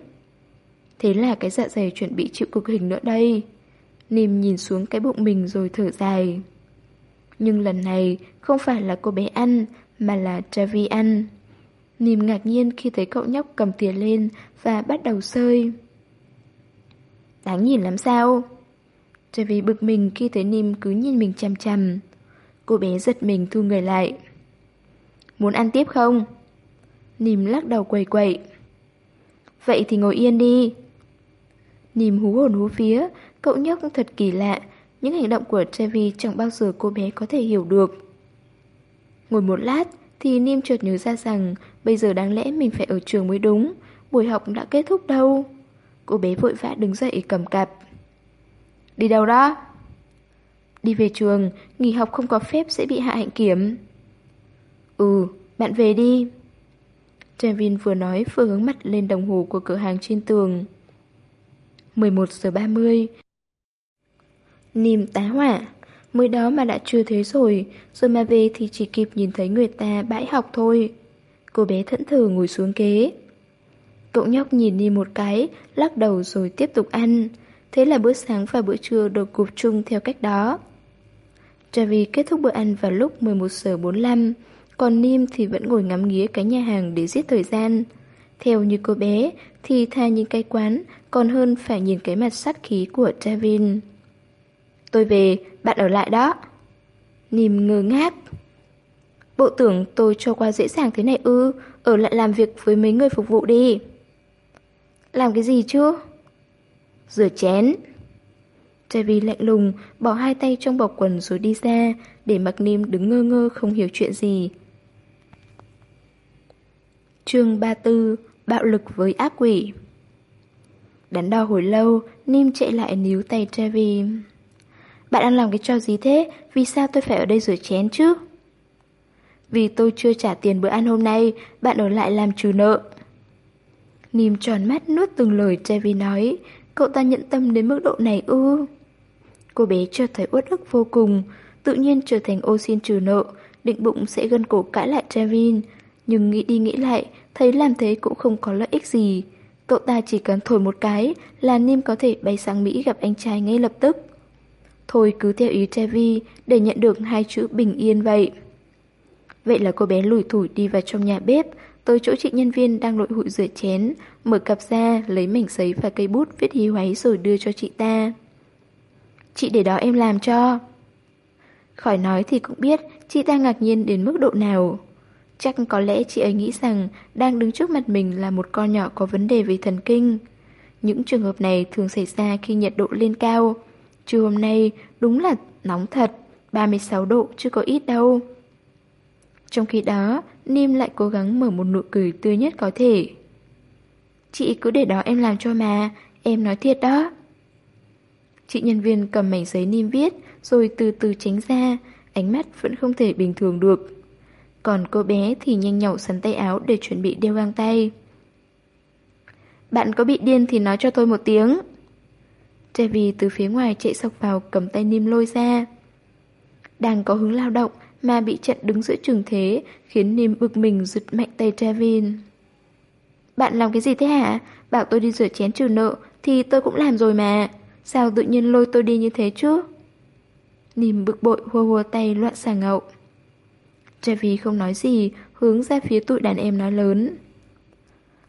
Thế là cái dạ dày chuẩn bị chịu cực hình nữa đây. Nìm nhìn xuống cái bụng mình rồi thở dài. Nhưng lần này không phải là cô bé ăn, mà là Travi ăn. Nìm ngạc nhiên khi thấy cậu nhóc cầm tiền lên và bắt đầu sơi. Đáng nhìn lắm sao? Travi bực mình khi thấy Nìm cứ nhìn mình chằm chằm. Cô bé giật mình thu người lại. Muốn ăn tiếp không? Nìm lắc đầu quầy quậy. Vậy thì ngồi yên đi. Nìm hú hồn hú phía, cậu nhóc thật kỳ lạ. Những hành động của Trevi chẳng bao giờ cô bé có thể hiểu được. Ngồi một lát thì Nim chợt nhớ ra rằng bây giờ đáng lẽ mình phải ở trường mới đúng. Buổi học đã kết thúc đâu. Cô bé vội vã đứng dậy cầm cặp. Đi đâu đó? Đi về trường, nghỉ học không có phép sẽ bị hạ hạnh kiểm. Ừ, bạn về đi. Trevin vừa nói vừa hướng mặt lên đồng hồ của cửa hàng trên tường. 11 giờ 30 Nìm tá hỏa. Mới đó mà đã chưa thế rồi Rồi mà về thì chỉ kịp nhìn thấy người ta bãi học thôi. Cô bé thẫn thờ ngồi xuống kế Cậu nhóc nhìn đi một cái, Lắc đầu rồi tiếp tục ăn. Thế là bữa sáng và bữa trưa được cụp chung theo cách đó. Javi kết thúc bữa ăn vào lúc 11 giờ 45 Còn Nim thì vẫn ngồi ngắm nghía cái nhà hàng để giết thời gian. Theo như cô bé, thì tha nhìn cái quán, còn hơn phải nhìn cái mặt sát khí của travin. Tôi về, bạn ở lại đó. Nìm ngơ ngác. Bộ tưởng tôi cho qua dễ dàng thế này ư, ở lại làm việc với mấy người phục vụ đi. Làm cái gì chứ? Rửa chén. Trevi lạnh lùng, bỏ hai tay trong bọc quần rồi đi ra, để mặc Nìm đứng ngơ ngơ không hiểu chuyện gì. chương 34 Bạo lực với ác quỷ Đắn đo hồi lâu, Nim chạy lại níu tay Trevi. Bạn đang làm cái trò gì thế? Vì sao tôi phải ở đây rửa chén chứ? Vì tôi chưa trả tiền bữa ăn hôm nay, bạn ở lại làm trừ nợ. Nìm tròn mắt nuốt từng lời Trevi nói, cậu ta nhận tâm đến mức độ này ư. Cô bé chợt thấy uất ức vô cùng, tự nhiên trở thành ô xin trừ nợ, định bụng sẽ gân cổ cãi lại Trevin. Nhưng nghĩ đi nghĩ lại, thấy làm thế cũng không có lợi ích gì. Cậu ta chỉ cần thổi một cái là Nim có thể bay sang Mỹ gặp anh trai ngay lập tức. Thôi cứ theo ý Trevi để nhận được hai chữ bình yên vậy. Vậy là cô bé lủi thủi đi vào trong nhà bếp, tới chỗ chị nhân viên đang lội hụi rửa chén, mở cặp ra, lấy mảnh giấy và cây bút viết hí hoáy rồi đưa cho chị ta. Chị để đó em làm cho. Khỏi nói thì cũng biết chị ta ngạc nhiên đến mức độ nào. Chắc có lẽ chị ấy nghĩ rằng đang đứng trước mặt mình là một con nhỏ có vấn đề về thần kinh. Những trường hợp này thường xảy ra khi nhiệt độ lên cao. Trưa hôm nay đúng là nóng thật, 36 độ chứ có ít đâu. Trong khi đó, Nim lại cố gắng mở một nụ cười tươi nhất có thể. Chị cứ để đó em làm cho mà, em nói thiệt đó. Chị nhân viên cầm mảnh giấy Nim viết, rồi từ từ tránh ra, ánh mắt vẫn không thể bình thường được. Còn cô bé thì nhanh nhậu sắn tay áo để chuẩn bị đeo găng tay. Bạn có bị điên thì nói cho tôi một tiếng. Trevi từ phía ngoài chạy sọc vào cầm tay Nim lôi ra. Đang có hứng lao động mà bị chặn đứng giữa trường thế khiến Nim bực mình giật mạnh tay Travin. Bạn làm cái gì thế hả? Bảo tôi đi rửa chén trừ nợ thì tôi cũng làm rồi mà. Sao tự nhiên lôi tôi đi như thế chứ? Nim bực bội hô hô tay loạn xà ngậu. Travi không nói gì, hướng ra phía tụi đàn em nói lớn.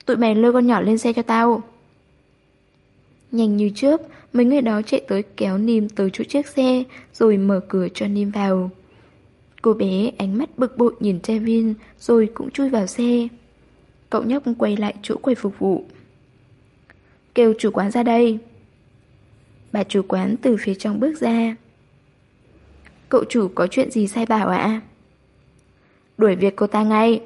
Tụi mày lôi con nhỏ lên xe cho tao. Nhanh như trước mấy người đó chạy tới kéo Nìm tới chỗ chiếc xe, rồi mở cửa cho Nìm vào. Cô bé ánh mắt bực bội nhìn Trevin, rồi cũng chui vào xe. Cậu nhóc quay lại chỗ quầy phục vụ. Kêu chủ quán ra đây. Bà chủ quán từ phía trong bước ra. Cậu chủ có chuyện gì sai bảo ạ? Đuổi việc cô ta ngay.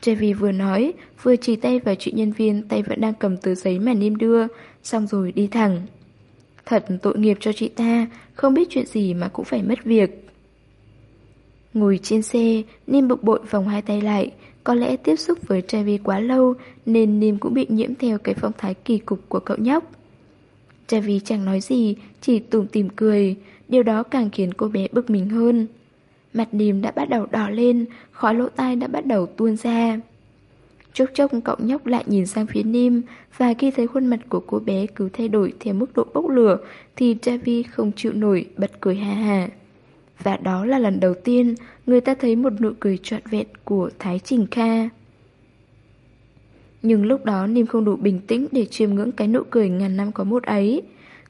Trevi vừa nói, vừa chỉ tay vào chị nhân viên tay vẫn đang cầm tờ giấy mà Nim đưa, xong rồi đi thẳng. Thật tội nghiệp cho chị ta, không biết chuyện gì mà cũng phải mất việc. Ngồi trên xe, Nim bực bội vòng hai tay lại, có lẽ tiếp xúc với Trevi quá lâu nên Nim cũng bị nhiễm theo cái phong thái kỳ cục của cậu nhóc. Trevi chẳng nói gì, chỉ tủm tỉm cười, điều đó càng khiến cô bé bực mình hơn. Mặt Nim đã bắt đầu đỏ lên, khói lỗ tai đã bắt đầu tuôn ra. Chốc chốc cậu nhóc lại nhìn sang phía Nim và khi thấy khuôn mặt của cô bé cứ thay đổi theo mức độ bốc lửa thì Javi không chịu nổi bật cười ha hà. Và đó là lần đầu tiên người ta thấy một nụ cười trọn vẹn của Thái Trình Kha. Nhưng lúc đó Nim không đủ bình tĩnh để chiêm ngưỡng cái nụ cười ngàn năm có một ấy.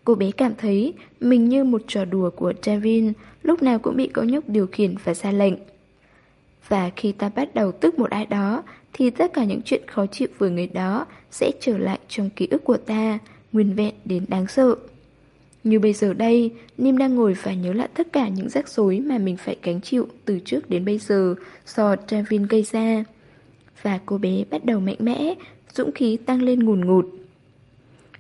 Cô bé cảm thấy mình như một trò đùa của Javin, lúc nào cũng bị cậu nhóc điều khiển và ra lệnh. Và khi ta bắt đầu tức một ai đó, thì tất cả những chuyện khó chịu với người đó sẽ trở lại trong ký ức của ta, nguyên vẹn đến đáng sợ. Như bây giờ đây, Nim đang ngồi và nhớ lại tất cả những rắc rối mà mình phải gánh chịu từ trước đến bây giờ do Travin gây ra. Và cô bé bắt đầu mạnh mẽ, dũng khí tăng lên ngùn ngụt.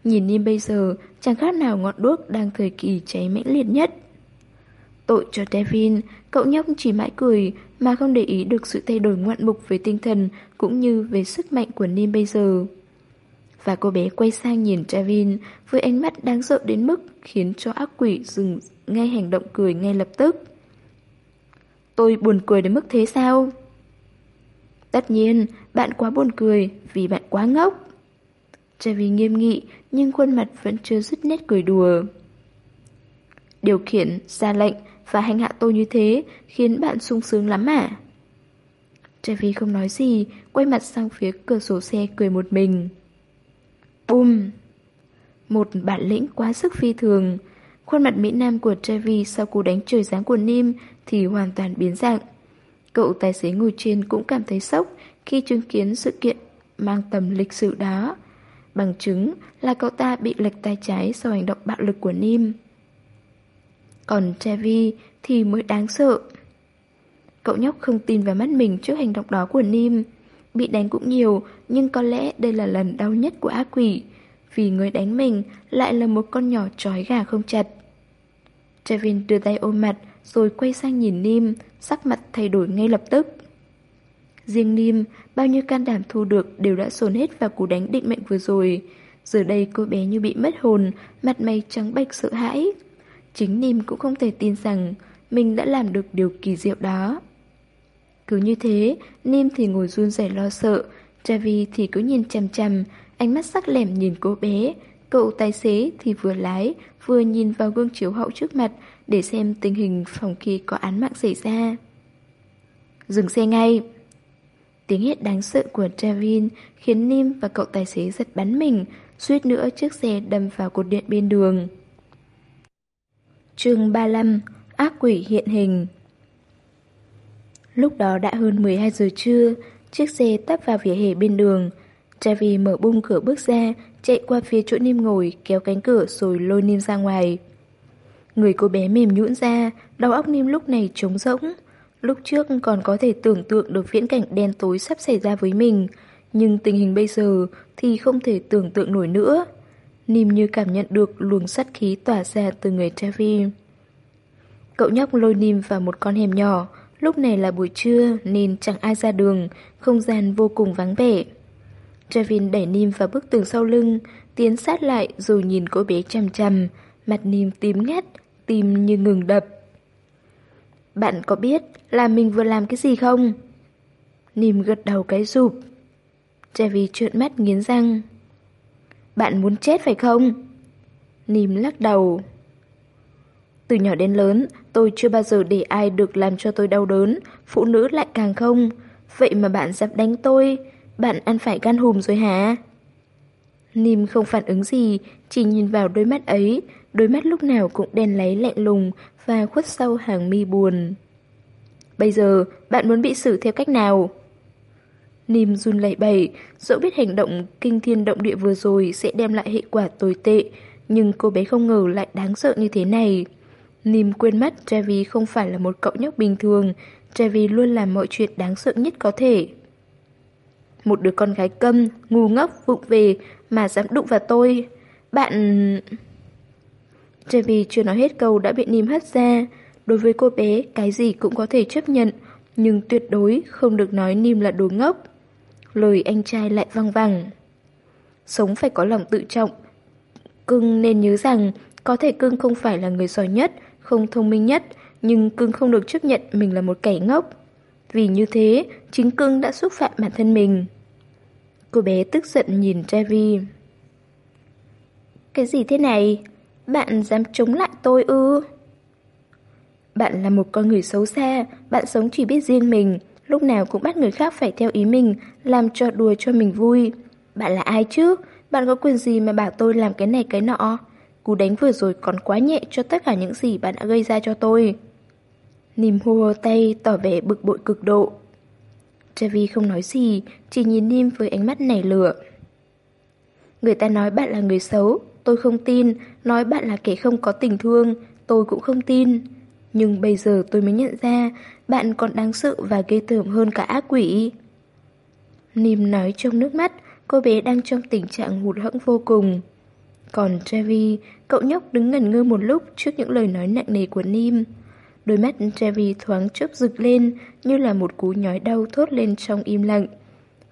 Nhìn Nim bây giờ, chẳng khác nào ngọn đuốc đang thời kỳ cháy mãnh liệt nhất. Tội cho Devin, cậu nhóc chỉ mãi cười mà không để ý được sự thay đổi ngoạn mục về tinh thần cũng như về sức mạnh của Nim bây giờ. Và cô bé quay sang nhìn Devin với ánh mắt đáng sợ đến mức khiến cho ác quỷ dừng ngay hành động cười ngay lập tức. Tôi buồn cười đến mức thế sao? Tất nhiên, bạn quá buồn cười vì bạn quá ngốc. Javi nghiêm nghị nhưng khuôn mặt vẫn chưa dứt nét cười đùa. Điều khiển, ra lệnh và hành hạ tôi như thế khiến bạn sung sướng lắm à? Trevi không nói gì, quay mặt sang phía cửa sổ xe cười một mình. Bùm! Một bản lĩnh quá sức phi thường. Khuôn mặt Mỹ Nam của Trevi sau cú đánh trời giáng của Nim thì hoàn toàn biến dạng. Cậu tài xế ngồi trên cũng cảm thấy sốc khi chứng kiến sự kiện mang tầm lịch sử đó. Bằng chứng là cậu ta bị lệch tay trái sau hành động bạo lực của Nim. Còn Trevi thì mới đáng sợ. Cậu nhóc không tin vào mắt mình trước hành động đó của Nim. Bị đánh cũng nhiều, nhưng có lẽ đây là lần đau nhất của ác quỷ, vì người đánh mình lại là một con nhỏ trói gà không chặt. Trevin đưa tay ôm mặt, rồi quay sang nhìn Nim, sắc mặt thay đổi ngay lập tức. Riêng Nim, bao nhiêu can đảm thu được đều đã dồn hết vào cú đánh định mệnh vừa rồi. Giờ đây cô bé như bị mất hồn, mặt mày trắng bệch sợ hãi. Chính Nìm cũng không thể tin rằng mình đã làm được điều kỳ diệu đó. Cứ như thế, Nim thì ngồi run rẩy lo sợ, Javi thì cứ nhìn chằm chằm, ánh mắt sắc lẻm nhìn cô bé. Cậu tài xế thì vừa lái, vừa nhìn vào gương chiếu hậu trước mặt để xem tình hình phòng khi có án mạng xảy ra. Dừng xe ngay! Tiếng hét đáng sợ của Travin khiến Nim và cậu tài xế giật bắn mình, suýt nữa chiếc xe đâm vào cột điện bên đường chương 35 Ác quỷ hiện hình Lúc đó đã hơn 12 giờ trưa, chiếc xe tấp vào vỉa hè bên đường. travi mở bung cửa bước ra, chạy qua phía chỗ Nim ngồi, kéo cánh cửa rồi lôi Nim ra ngoài. Người cô bé mềm nhũn ra, đầu óc Nim lúc này trống rỗng. Lúc trước còn có thể tưởng tượng được viễn cảnh đen tối sắp xảy ra với mình, nhưng tình hình bây giờ thì không thể tưởng tượng nổi nữa. Nim như cảm nhận được luồng sắt khí tỏa ra từ người Javi. Cậu nhóc lôi Nim vào một con hẻm nhỏ, lúc này là buổi trưa nên chẳng ai ra đường, không gian vô cùng vắng vẻ. Trevin đẩy Nim vào bức tường sau lưng, tiến sát lại rồi nhìn cô bé chằm chằm, mặt Nim tím ngắt, tim như ngừng đập. Bạn có biết là mình vừa làm cái gì không? Nim gật đầu cái rụp. Trevi trợn mắt nghiến răng. Bạn muốn chết phải không? Nìm lắc đầu. Từ nhỏ đến lớn, tôi chưa bao giờ để ai được làm cho tôi đau đớn, phụ nữ lại càng không. Vậy mà bạn dám đánh tôi, bạn ăn phải gan hùm rồi hả? Nìm không phản ứng gì, chỉ nhìn vào đôi mắt ấy, đôi mắt lúc nào cũng đen láy lạnh lùng và khuất sâu hàng mi buồn. Bây giờ, bạn muốn bị xử theo cách nào? Nim run lẩy bẩy, dẫu biết hành động kinh thiên động địa vừa rồi sẽ đem lại hệ quả tồi tệ, nhưng cô bé không ngờ lại đáng sợ như thế này. Nim quên mất Trevi không phải là một cậu nhóc bình thường, Trevi luôn làm mọi chuyện đáng sợ nhất có thể. Một đứa con gái câm, ngu ngốc, vụng về mà dám đụng vào tôi. Bạn... Trevi chưa nói hết câu đã bị Nim hất ra. Đối với cô bé, cái gì cũng có thể chấp nhận, nhưng tuyệt đối không được nói Nim là đồ ngốc. Lời anh trai lại văng vẳng. Sống phải có lòng tự trọng. Cưng nên nhớ rằng, có thể cưng không phải là người giỏi nhất, không thông minh nhất, nhưng cưng không được chấp nhận mình là một kẻ ngốc. Vì như thế, chính cưng đã xúc phạm bản thân mình. Cô bé tức giận nhìn Trevi. Cái gì thế này? Bạn dám chống lại tôi ư? Bạn là một con người xấu xa, bạn sống chỉ biết riêng mình, lúc nào cũng bắt người khác phải theo ý mình, làm trò đùa cho mình vui. Bạn là ai chứ? Bạn có quyền gì mà bảo tôi làm cái này cái nọ? Cú đánh vừa rồi còn quá nhẹ cho tất cả những gì bạn đã gây ra cho tôi. Nìm hô hô tay tỏ vẻ bực bội cực độ. Javi không nói gì, chỉ nhìn Nim với ánh mắt nảy lửa. Người ta nói bạn là người xấu, tôi không tin, nói bạn là kẻ không có tình thương, tôi cũng không tin. Nhưng bây giờ tôi mới nhận ra, bạn còn đáng sợ và ghê tởm hơn cả ác quỷ. Nim nói trong nước mắt, cô bé đang trong tình trạng hụt hẫng vô cùng. Còn Trevi, cậu nhóc đứng ngẩn ngơ một lúc trước những lời nói nặng nề của Nim. Đôi mắt Trevi thoáng chớp rực lên như là một cú nhói đau thốt lên trong im lặng.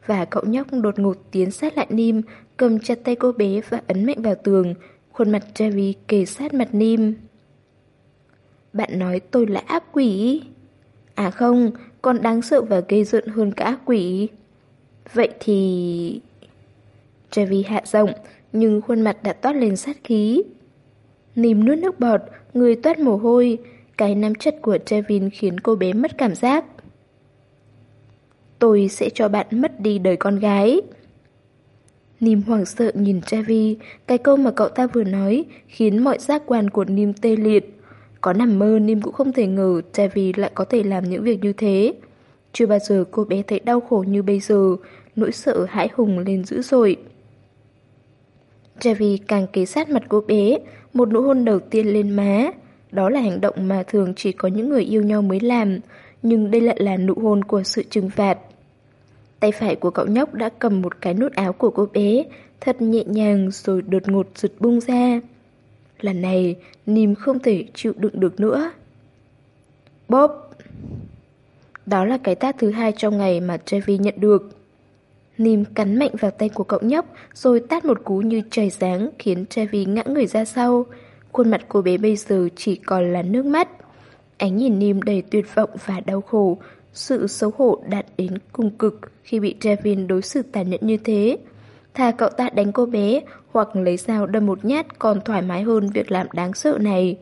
Và cậu nhóc đột ngột tiến sát lại Nim, cầm chặt tay cô bé và ấn mạnh vào tường, khuôn mặt Trevi kề sát mặt Nim. Bạn nói tôi là ác quỷ. À không, còn đáng sợ và gây giận hơn cả quỷ. Vậy thì... Trevi hạ giọng, nhưng khuôn mặt đã toát lên sát khí. Nìm nuốt nước bọt, người toát mồ hôi, cái nắm chất của Trevin khiến cô bé mất cảm giác. Tôi sẽ cho bạn mất đi đời con gái. Nìm hoảng sợ nhìn Trevi, cái câu mà cậu ta vừa nói khiến mọi giác quan của Nìm tê liệt. Có nằm mơ Nim cũng không thể ngờ Trevi lại có thể làm những việc như thế. Chưa bao giờ cô bé thấy đau khổ như bây giờ, nỗi sợ hãi hùng lên dữ dội. Trevi càng kế sát mặt cô bé, một nụ hôn đầu tiên lên má. Đó là hành động mà thường chỉ có những người yêu nhau mới làm, nhưng đây lại là nụ hôn của sự trừng phạt. Tay phải của cậu nhóc đã cầm một cái nút áo của cô bé, thật nhẹ nhàng rồi đột ngột giật bung ra. Lần này, Nìm không thể chịu đựng được nữa. Bóp! Đó là cái tát thứ hai trong ngày mà Trevi nhận được. Nìm cắn mạnh vào tay của cậu nhóc rồi tát một cú như trời sáng khiến Trevi ngã người ra sau. Khuôn mặt cô bé bây giờ chỉ còn là nước mắt. Ánh nhìn Nìm đầy tuyệt vọng và đau khổ, sự xấu hổ đạt đến cùng cực khi bị Trevin đối xử tàn nhẫn như thế. Thà cậu ta đánh cô bé hoặc lấy dao đâm một nhát còn thoải mái hơn việc làm đáng sợ này.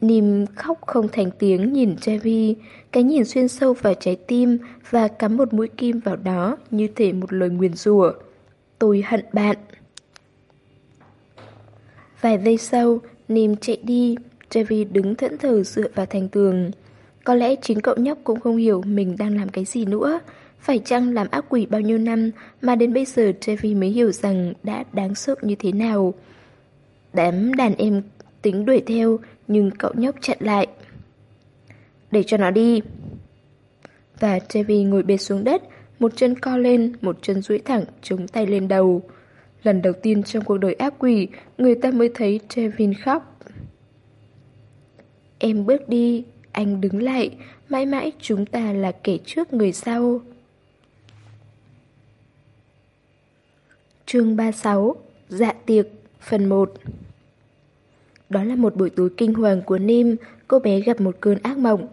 Nìm khóc không thành tiếng nhìn Trevi, cái nhìn xuyên sâu vào trái tim và cắm một mũi kim vào đó như thể một lời nguyền rủa. Tôi hận bạn. Vài giây sau, Nìm chạy đi, Trevi đứng thẫn thờ dựa vào thành tường. Có lẽ chính cậu nhóc cũng không hiểu mình đang làm cái gì nữa. Phải chăng làm ác quỷ bao nhiêu năm mà đến bây giờ Trevi mới hiểu rằng đã đáng sợ như thế nào. Đám đàn em tính đuổi theo nhưng cậu nhóc chặn lại. Để cho nó đi. Và Trevi ngồi bệt xuống đất, một chân co lên, một chân duỗi thẳng, chống tay lên đầu. Lần đầu tiên trong cuộc đời ác quỷ, người ta mới thấy Trevin khóc. Em bước đi, anh đứng lại, mãi mãi chúng ta là kẻ trước người sau. Chương 36 Dạ tiệc Phần 1 Đó là một buổi tối kinh hoàng của Nim, cô bé gặp một cơn ác mộng.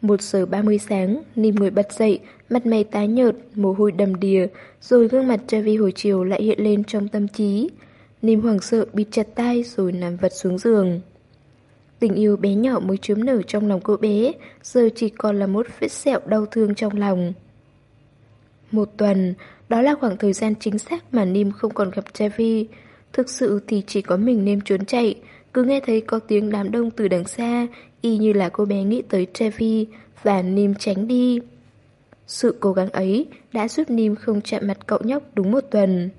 Một giờ ba mươi sáng, Nim ngồi bật dậy, mặt mày tái nhợt, mồ hôi đầm đìa, rồi gương mặt Trevi hồi chiều lại hiện lên trong tâm trí. Nim hoảng sợ bịt chặt tay rồi nằm vật xuống giường. Tình yêu bé nhỏ mới chớm nở trong lòng cô bé, giờ chỉ còn là một vết sẹo đau thương trong lòng. Một tuần, đó là khoảng thời gian chính xác mà Nim không còn gặp Trevi. Thực sự thì chỉ có mình Nim trốn chạy, cứ nghe thấy có tiếng đám đông từ đằng xa, y như là cô bé nghĩ tới Trevi và Nim tránh đi. Sự cố gắng ấy đã giúp Nim không chạm mặt cậu nhóc đúng một tuần.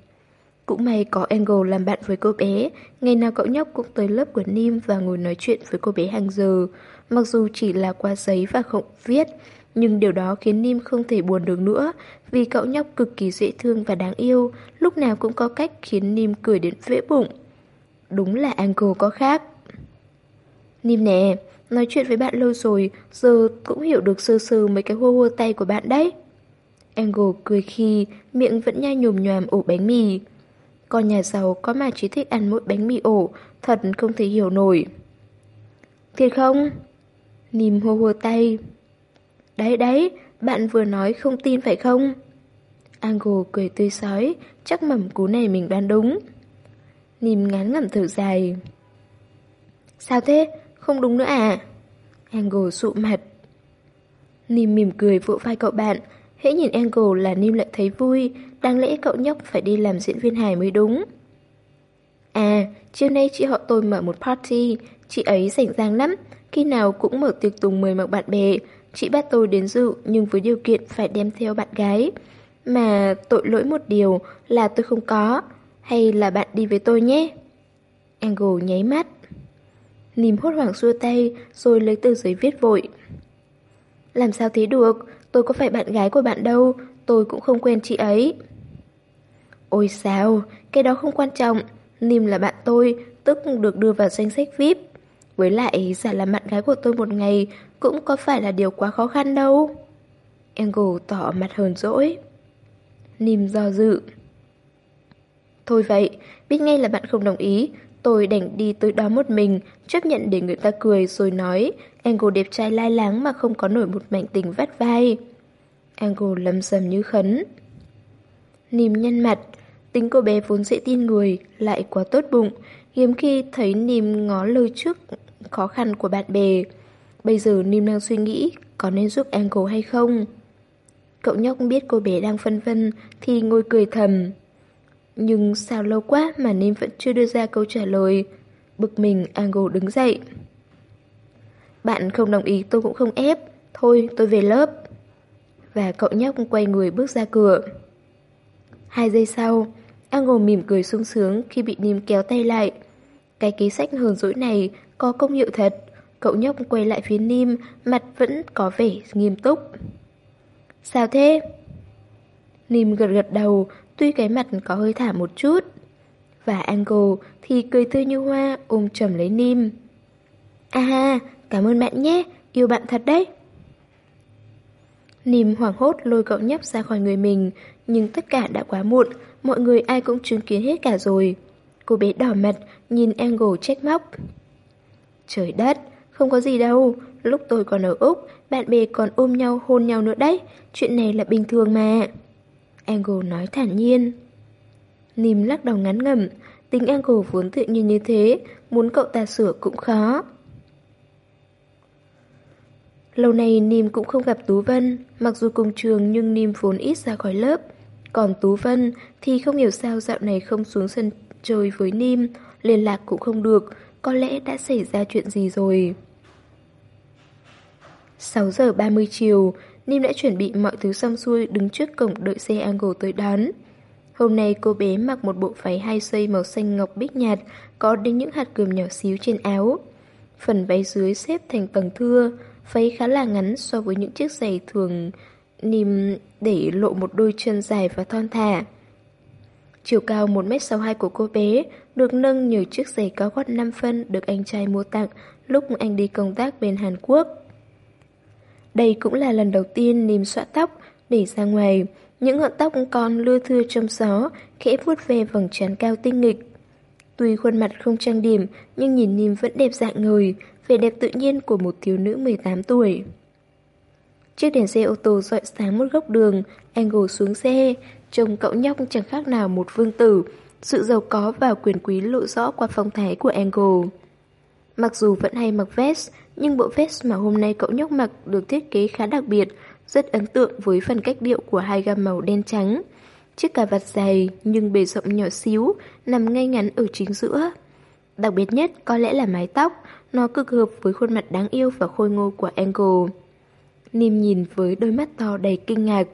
Cũng may có Angle làm bạn với cô bé, ngày nào cậu nhóc cũng tới lớp của Nim và ngồi nói chuyện với cô bé hàng giờ, mặc dù chỉ là qua giấy và không viết, nhưng điều đó khiến Nim không thể buồn được nữa, vì cậu nhóc cực kỳ dễ thương và đáng yêu, lúc nào cũng có cách khiến Nim cười đến vẽ bụng. Đúng là Angle có khác. Nim nè, nói chuyện với bạn lâu rồi, giờ cũng hiểu được sơ sơ mấy cái hô hô tay của bạn đấy. Angle cười khi miệng vẫn nhai nhồm nhòm ổ bánh mì. Con nhà giàu có mà chỉ thích ăn mỗi bánh mì ổ, thật không thể hiểu nổi. Thiệt không? Nìm hô hô tay. Đấy đấy, bạn vừa nói không tin phải không? Angle cười tươi sói, chắc mầm cú này mình đoán đúng. Nìm ngán ngẩm thở dài. Sao thế? Không đúng nữa à? Angle sụ mặt. Nìm mỉm cười vỗ vai cậu bạn. Hễ nhìn Angle là Nìm lại thấy vui, đáng lẽ cậu nhóc phải đi làm diễn viên hài mới đúng. À, chiều nay chị họ tôi mở một party, chị ấy rảnh rang lắm, khi nào cũng mở tiệc tùng mời mọi bạn bè. Chị bắt tôi đến dự nhưng với điều kiện phải đem theo bạn gái. Mà tội lỗi một điều là tôi không có, hay là bạn đi với tôi nhé? Angle nháy mắt. Nìm hốt hoảng xua tay rồi lấy tờ giấy viết vội. Làm sao thế được, tôi có phải bạn gái của bạn đâu, tôi cũng không quen chị ấy. Ôi sao, cái đó không quan trọng, Nìm là bạn tôi, tức được đưa vào danh sách VIP. Với lại, giả làm bạn gái của tôi một ngày cũng có phải là điều quá khó khăn đâu. Angle tỏ mặt hờn dỗi. Nìm do dự. Thôi vậy, biết ngay là bạn không đồng ý, tôi đành đi tới đó một mình, chấp nhận để người ta cười rồi nói Angle đẹp trai lai láng mà không có nổi một mảnh tình vắt vai. Angle lầm sầm như khấn. Nìm nhăn mặt, tính cô bé vốn dễ tin người, lại quá tốt bụng, hiếm khi thấy Nìm ngó lời trước khó khăn của bạn bè. Bây giờ Nim đang suy nghĩ có nên giúp Angle hay không. Cậu nhóc biết cô bé đang phân vân thì ngồi cười thầm. Nhưng sao lâu quá mà Nim vẫn chưa đưa ra câu trả lời. Bực mình, Angle đứng dậy. Bạn không đồng ý tôi cũng không ép. Thôi, tôi về lớp. Và cậu nhóc quay người bước ra cửa. Hai giây sau, Angle mỉm cười sung sướng khi bị Nim kéo tay lại. Cái ký sách hờn dỗi này có công hiệu thật. Cậu nhóc quay lại phía Nim, mặt vẫn có vẻ nghiêm túc. Sao thế? Nim gật gật đầu, tuy cái mặt có hơi thả một chút. Và Angle thì cười tươi như hoa ôm chầm lấy Nim. À ha, cảm ơn bạn nhé, yêu bạn thật đấy. Nim hoảng hốt lôi cậu nhóc ra khỏi người mình, nhưng tất cả đã quá muộn, mọi người ai cũng chứng kiến hết cả rồi. Cô bé đỏ mặt, nhìn Angle trách móc. Trời đất, không có gì đâu, lúc tôi còn ở Úc, bạn bè còn ôm nhau hôn nhau nữa đấy, chuyện này là bình thường mà. Angle nói thản nhiên. Nìm lắc đầu ngắn ngẩm, tính Angle vốn tự nhiên như thế, muốn cậu ta sửa cũng khó. Lâu nay Nìm cũng không gặp Tú Vân, mặc dù cùng trường nhưng Nìm vốn ít ra khỏi lớp. Còn Tú Vân thì không hiểu sao dạo này không xuống sân chơi với Nìm, liên lạc cũng không được, có lẽ đã xảy ra chuyện gì rồi. 6 giờ 30 chiều, Nim đã chuẩn bị mọi thứ xong xuôi đứng trước cổng đợi xe Angle tới đón. Hôm nay cô bé mặc một bộ váy hai xây màu xanh ngọc bích nhạt, có đến những hạt cườm nhỏ xíu trên áo. Phần váy dưới xếp thành tầng thưa, váy khá là ngắn so với những chiếc giày thường Nim để lộ một đôi chân dài và thon thả. Chiều cao 1m62 của cô bé được nâng nhờ chiếc giày cao gót 5 phân được anh trai mua tặng lúc anh đi công tác bên Hàn Quốc. Đây cũng là lần đầu tiên Nìm xõa tóc để ra ngoài, những ngọn tóc còn lưa thưa trong gió, khẽ vuốt về vầng trán cao tinh nghịch. Tuy khuôn mặt không trang điểm, nhưng nhìn Nìm vẫn đẹp dạng người, vẻ đẹp tự nhiên của một thiếu nữ 18 tuổi. Chiếc đèn xe ô tô dọi sáng một góc đường, anh ngồi xuống xe, trông cậu nhóc chẳng khác nào một vương tử, sự giàu có và quyền quý lộ rõ qua phong thái của Angle. Mặc dù vẫn hay mặc vest, nhưng bộ vest mà hôm nay cậu nhóc mặc được thiết kế khá đặc biệt, rất ấn tượng với phần cách điệu của hai gam màu đen trắng. Chiếc cà vạt dày nhưng bề rộng nhỏ xíu, nằm ngay ngắn ở chính giữa. Đặc biệt nhất có lẽ là mái tóc, nó cực hợp với khuôn mặt đáng yêu và khôi ngô của Angle. Nim nhìn với đôi mắt to đầy kinh ngạc.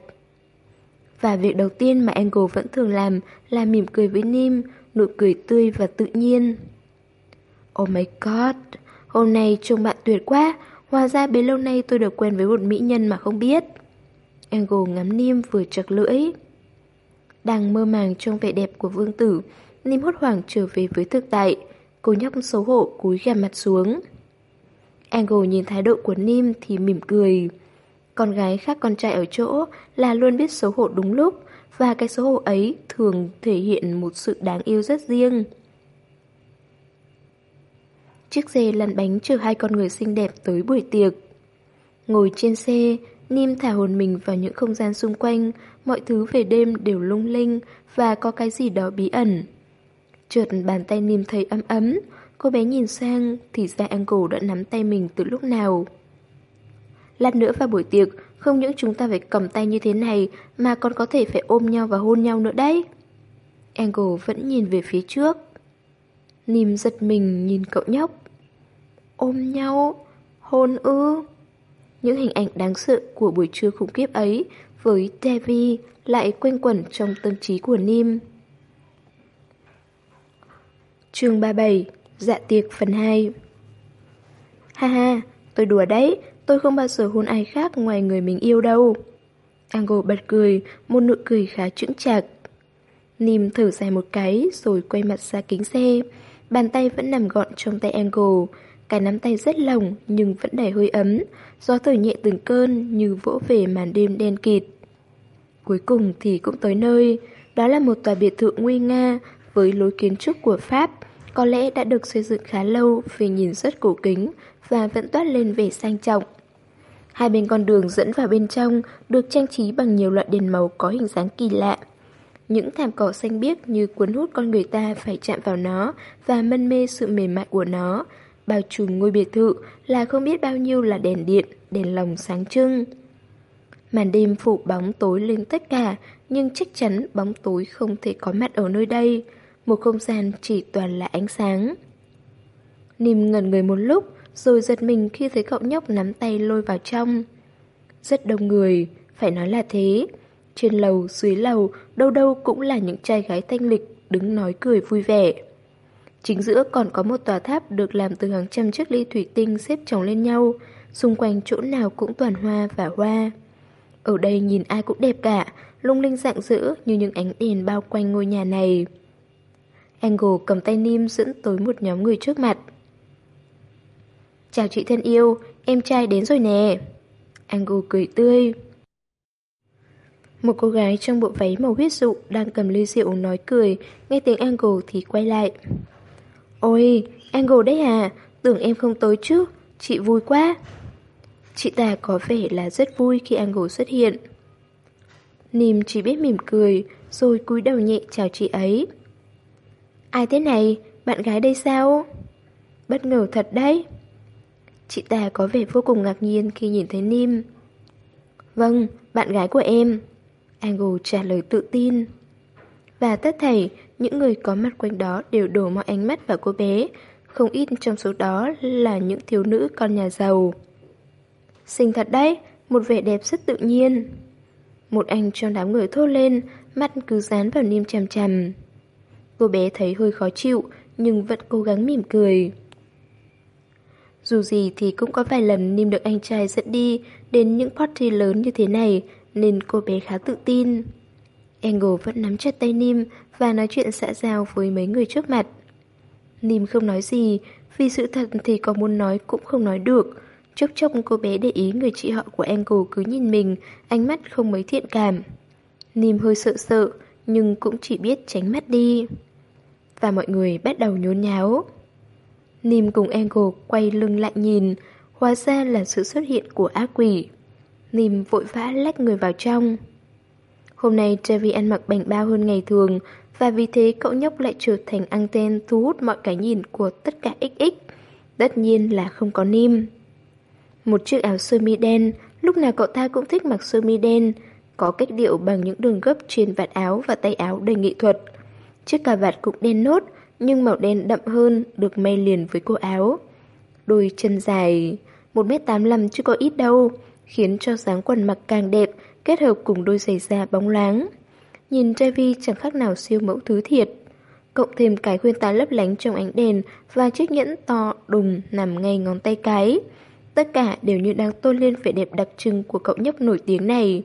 Và việc đầu tiên mà Angle vẫn thường làm là mỉm cười với Nim, nụ cười tươi và tự nhiên. Oh my god, hôm nay trông bạn tuyệt quá, hóa ra bấy lâu nay tôi được quen với một mỹ nhân mà không biết. Angle ngắm Nim vừa chật lưỡi. Đang mơ màng trong vẻ đẹp của vương tử, Nim hốt hoảng trở về với thực tại. Cô nhóc xấu hổ cúi gằm mặt xuống. Angle nhìn thái độ của Nim thì mỉm cười. Con gái khác con trai ở chỗ là luôn biết xấu hổ đúng lúc, và cái xấu hổ ấy thường thể hiện một sự đáng yêu rất riêng. Chiếc xe lăn bánh chở hai con người xinh đẹp tới buổi tiệc. Ngồi trên xe, Nim thả hồn mình vào những không gian xung quanh, mọi thứ về đêm đều lung linh và có cái gì đó bí ẩn. trượt bàn tay Nim thấy ấm ấm, cô bé nhìn sang thì ra Angle đã nắm tay mình từ lúc nào. Lát nữa vào buổi tiệc, không những chúng ta phải cầm tay như thế này mà còn có thể phải ôm nhau và hôn nhau nữa đấy. Angle vẫn nhìn về phía trước. Nìm giật mình nhìn cậu nhóc. Ôm nhau, hôn ư. Những hình ảnh đáng sợ của buổi trưa khủng khiếp ấy với Devi lại quanh quẩn trong tâm trí của Nim. chương 37 Dạ tiệc phần 2 Ha ha, tôi đùa đấy, tôi không bao giờ hôn ai khác ngoài người mình yêu đâu. Angle bật cười, một nụ cười khá chững chạc. Nim thở dài một cái rồi quay mặt ra kính xe. Bàn tay vẫn nằm gọn trong tay Angle, cái nắm tay rất lỏng nhưng vẫn đầy hơi ấm, gió thổi nhẹ từng cơn như vỗ về màn đêm đen kịt. Cuối cùng thì cũng tới nơi, đó là một tòa biệt thự nguy nga với lối kiến trúc của Pháp, có lẽ đã được xây dựng khá lâu vì nhìn rất cổ kính và vẫn toát lên vẻ sang trọng. Hai bên con đường dẫn vào bên trong được trang trí bằng nhiều loại đèn màu có hình dáng kỳ lạ. Những thảm cỏ xanh biếc như cuốn hút con người ta phải chạm vào nó và mân mê sự mềm mại của nó, bao trùm ngôi biệt thự là không biết bao nhiêu là đèn điện, đèn lồng sáng trưng. Màn đêm phủ bóng tối lên tất cả, nhưng chắc chắn bóng tối không thể có mặt ở nơi đây. Một không gian chỉ toàn là ánh sáng. Nìm ngẩn người một lúc, rồi giật mình khi thấy cậu nhóc nắm tay lôi vào trong. Rất đông người, phải nói là thế. Trên lầu, dưới lầu, đâu đâu cũng là những trai gái thanh lịch đứng nói cười vui vẻ. Chính giữa còn có một tòa tháp được làm từ hàng trăm chiếc ly thủy tinh xếp chồng lên nhau, xung quanh chỗ nào cũng toàn hoa và hoa. Ở đây nhìn ai cũng đẹp cả, lung linh rạng rỡ như những ánh đèn bao quanh ngôi nhà này. Angle cầm tay Nim dẫn tới một nhóm người trước mặt. Chào chị thân yêu, em trai đến rồi nè. Angu cười tươi. Một cô gái trong bộ váy màu huyết dụ đang cầm ly rượu nói cười, nghe tiếng Angle thì quay lại. Ôi, Angle đấy à, tưởng em không tới chứ, chị vui quá. Chị ta có vẻ là rất vui khi Angle xuất hiện. Nìm chỉ biết mỉm cười, rồi cúi đầu nhẹ chào chị ấy. Ai thế này, bạn gái đây sao? Bất ngờ thật đấy. Chị ta có vẻ vô cùng ngạc nhiên khi nhìn thấy Nim. Vâng, bạn gái của em. Angle trả lời tự tin. Và tất thảy, những người có mặt quanh đó đều đổ mọi ánh mắt vào cô bé. Không ít trong số đó là những thiếu nữ con nhà giàu. Xinh thật đấy, một vẻ đẹp rất tự nhiên. Một anh trong đám người thốt lên, mắt cứ dán vào Nim chằm chằm. Cô bé thấy hơi khó chịu, nhưng vẫn cố gắng mỉm cười. Dù gì thì cũng có vài lần Nim được anh trai dẫn đi đến những party lớn như thế này, nên cô bé khá tự tin. Angle vẫn nắm chặt tay Nim và nói chuyện xã giao với mấy người trước mặt. Nim không nói gì, vì sự thật thì có muốn nói cũng không nói được. Chốc chốc cô bé để ý người chị họ của Angle cứ nhìn mình, ánh mắt không mấy thiện cảm. Nim hơi sợ sợ, nhưng cũng chỉ biết tránh mắt đi. Và mọi người bắt đầu nhốn nháo. Nim cùng Angle quay lưng lại nhìn, hóa ra là sự xuất hiện của ác quỷ. Nim vội vã lách người vào trong. Hôm nay Trevi ăn mặc bảnh bao hơn ngày thường, và vì thế cậu nhóc lại trở thành anten thu hút mọi cái nhìn của tất cả XX. Tất nhiên là không có Nim. Một chiếc áo sơ mi đen, lúc nào cậu ta cũng thích mặc sơ mi đen, có cách điệu bằng những đường gấp trên vạt áo và tay áo đầy nghệ thuật. Chiếc cà vạt cũng đen nốt, nhưng màu đen đậm hơn, được may liền với cô áo. Đôi chân dài, 1m85 chứ có ít đâu, khiến cho dáng quần mặc càng đẹp, kết hợp cùng đôi giày da bóng láng. Nhìn Trevi chẳng khác nào siêu mẫu thứ thiệt. Cộng thêm cái khuyên tai lấp lánh trong ánh đèn và chiếc nhẫn to đùng nằm ngay ngón tay cái. Tất cả đều như đang tôn lên vẻ đẹp đặc trưng của cậu nhóc nổi tiếng này.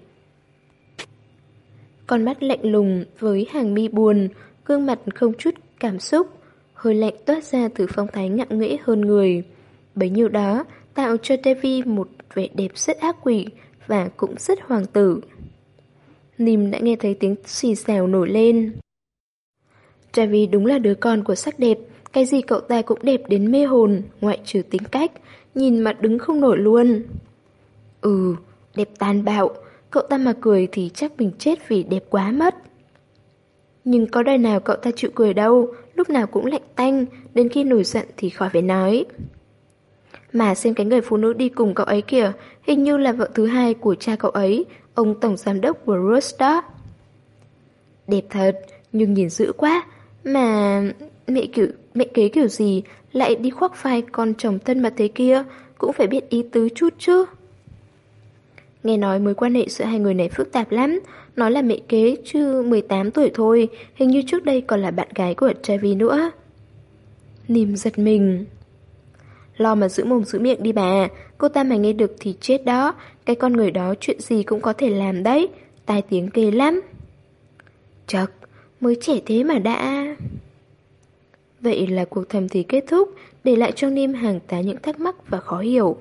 Con mắt lạnh lùng với hàng mi buồn, gương mặt không chút cảm xúc, hơi lạnh toát ra từ phong thái ngạo nghễ hơn người. Bấy nhiêu đó tạo cho Devi một vẻ đẹp rất ác quỷ và cũng rất hoàng tử. Nìm đã nghe thấy tiếng xì xèo nổi lên. Devi đúng là đứa con của sắc đẹp, cái gì cậu ta cũng đẹp đến mê hồn, ngoại trừ tính cách, nhìn mặt đứng không nổi luôn. Ừ, Đẹp tàn bạo, cậu ta mà cười thì chắc mình chết vì đẹp quá mất. Nhưng có đời nào cậu ta chịu cười đâu, lúc nào cũng lạnh tanh, đến khi nổi giận thì khỏi phải nói. Mà xem cái người phụ nữ đi cùng cậu ấy kìa, hình như là vợ thứ hai của cha cậu ấy, ông tổng giám đốc của Rose đó. Đẹp thật, nhưng nhìn dữ quá, mà mẹ kiểu mẹ kế kiểu gì lại đi khoác vai con chồng thân mật thế kia, cũng phải biết ý tứ chút chứ. Nghe nói mối quan hệ giữa hai người này phức tạp lắm, nói là mẹ kế chứ 18 tuổi thôi, hình như trước đây còn là bạn gái của Trevi nữa. Nìm giật mình. Lo mà giữ mồm giữ miệng đi bà, cô ta mà nghe được thì chết đó, cái con người đó chuyện gì cũng có thể làm đấy, tai tiếng kê lắm. Chật, mới trẻ thế mà đã... Vậy là cuộc thầm thì kết thúc, để lại cho Nim hàng tá những thắc mắc và khó hiểu.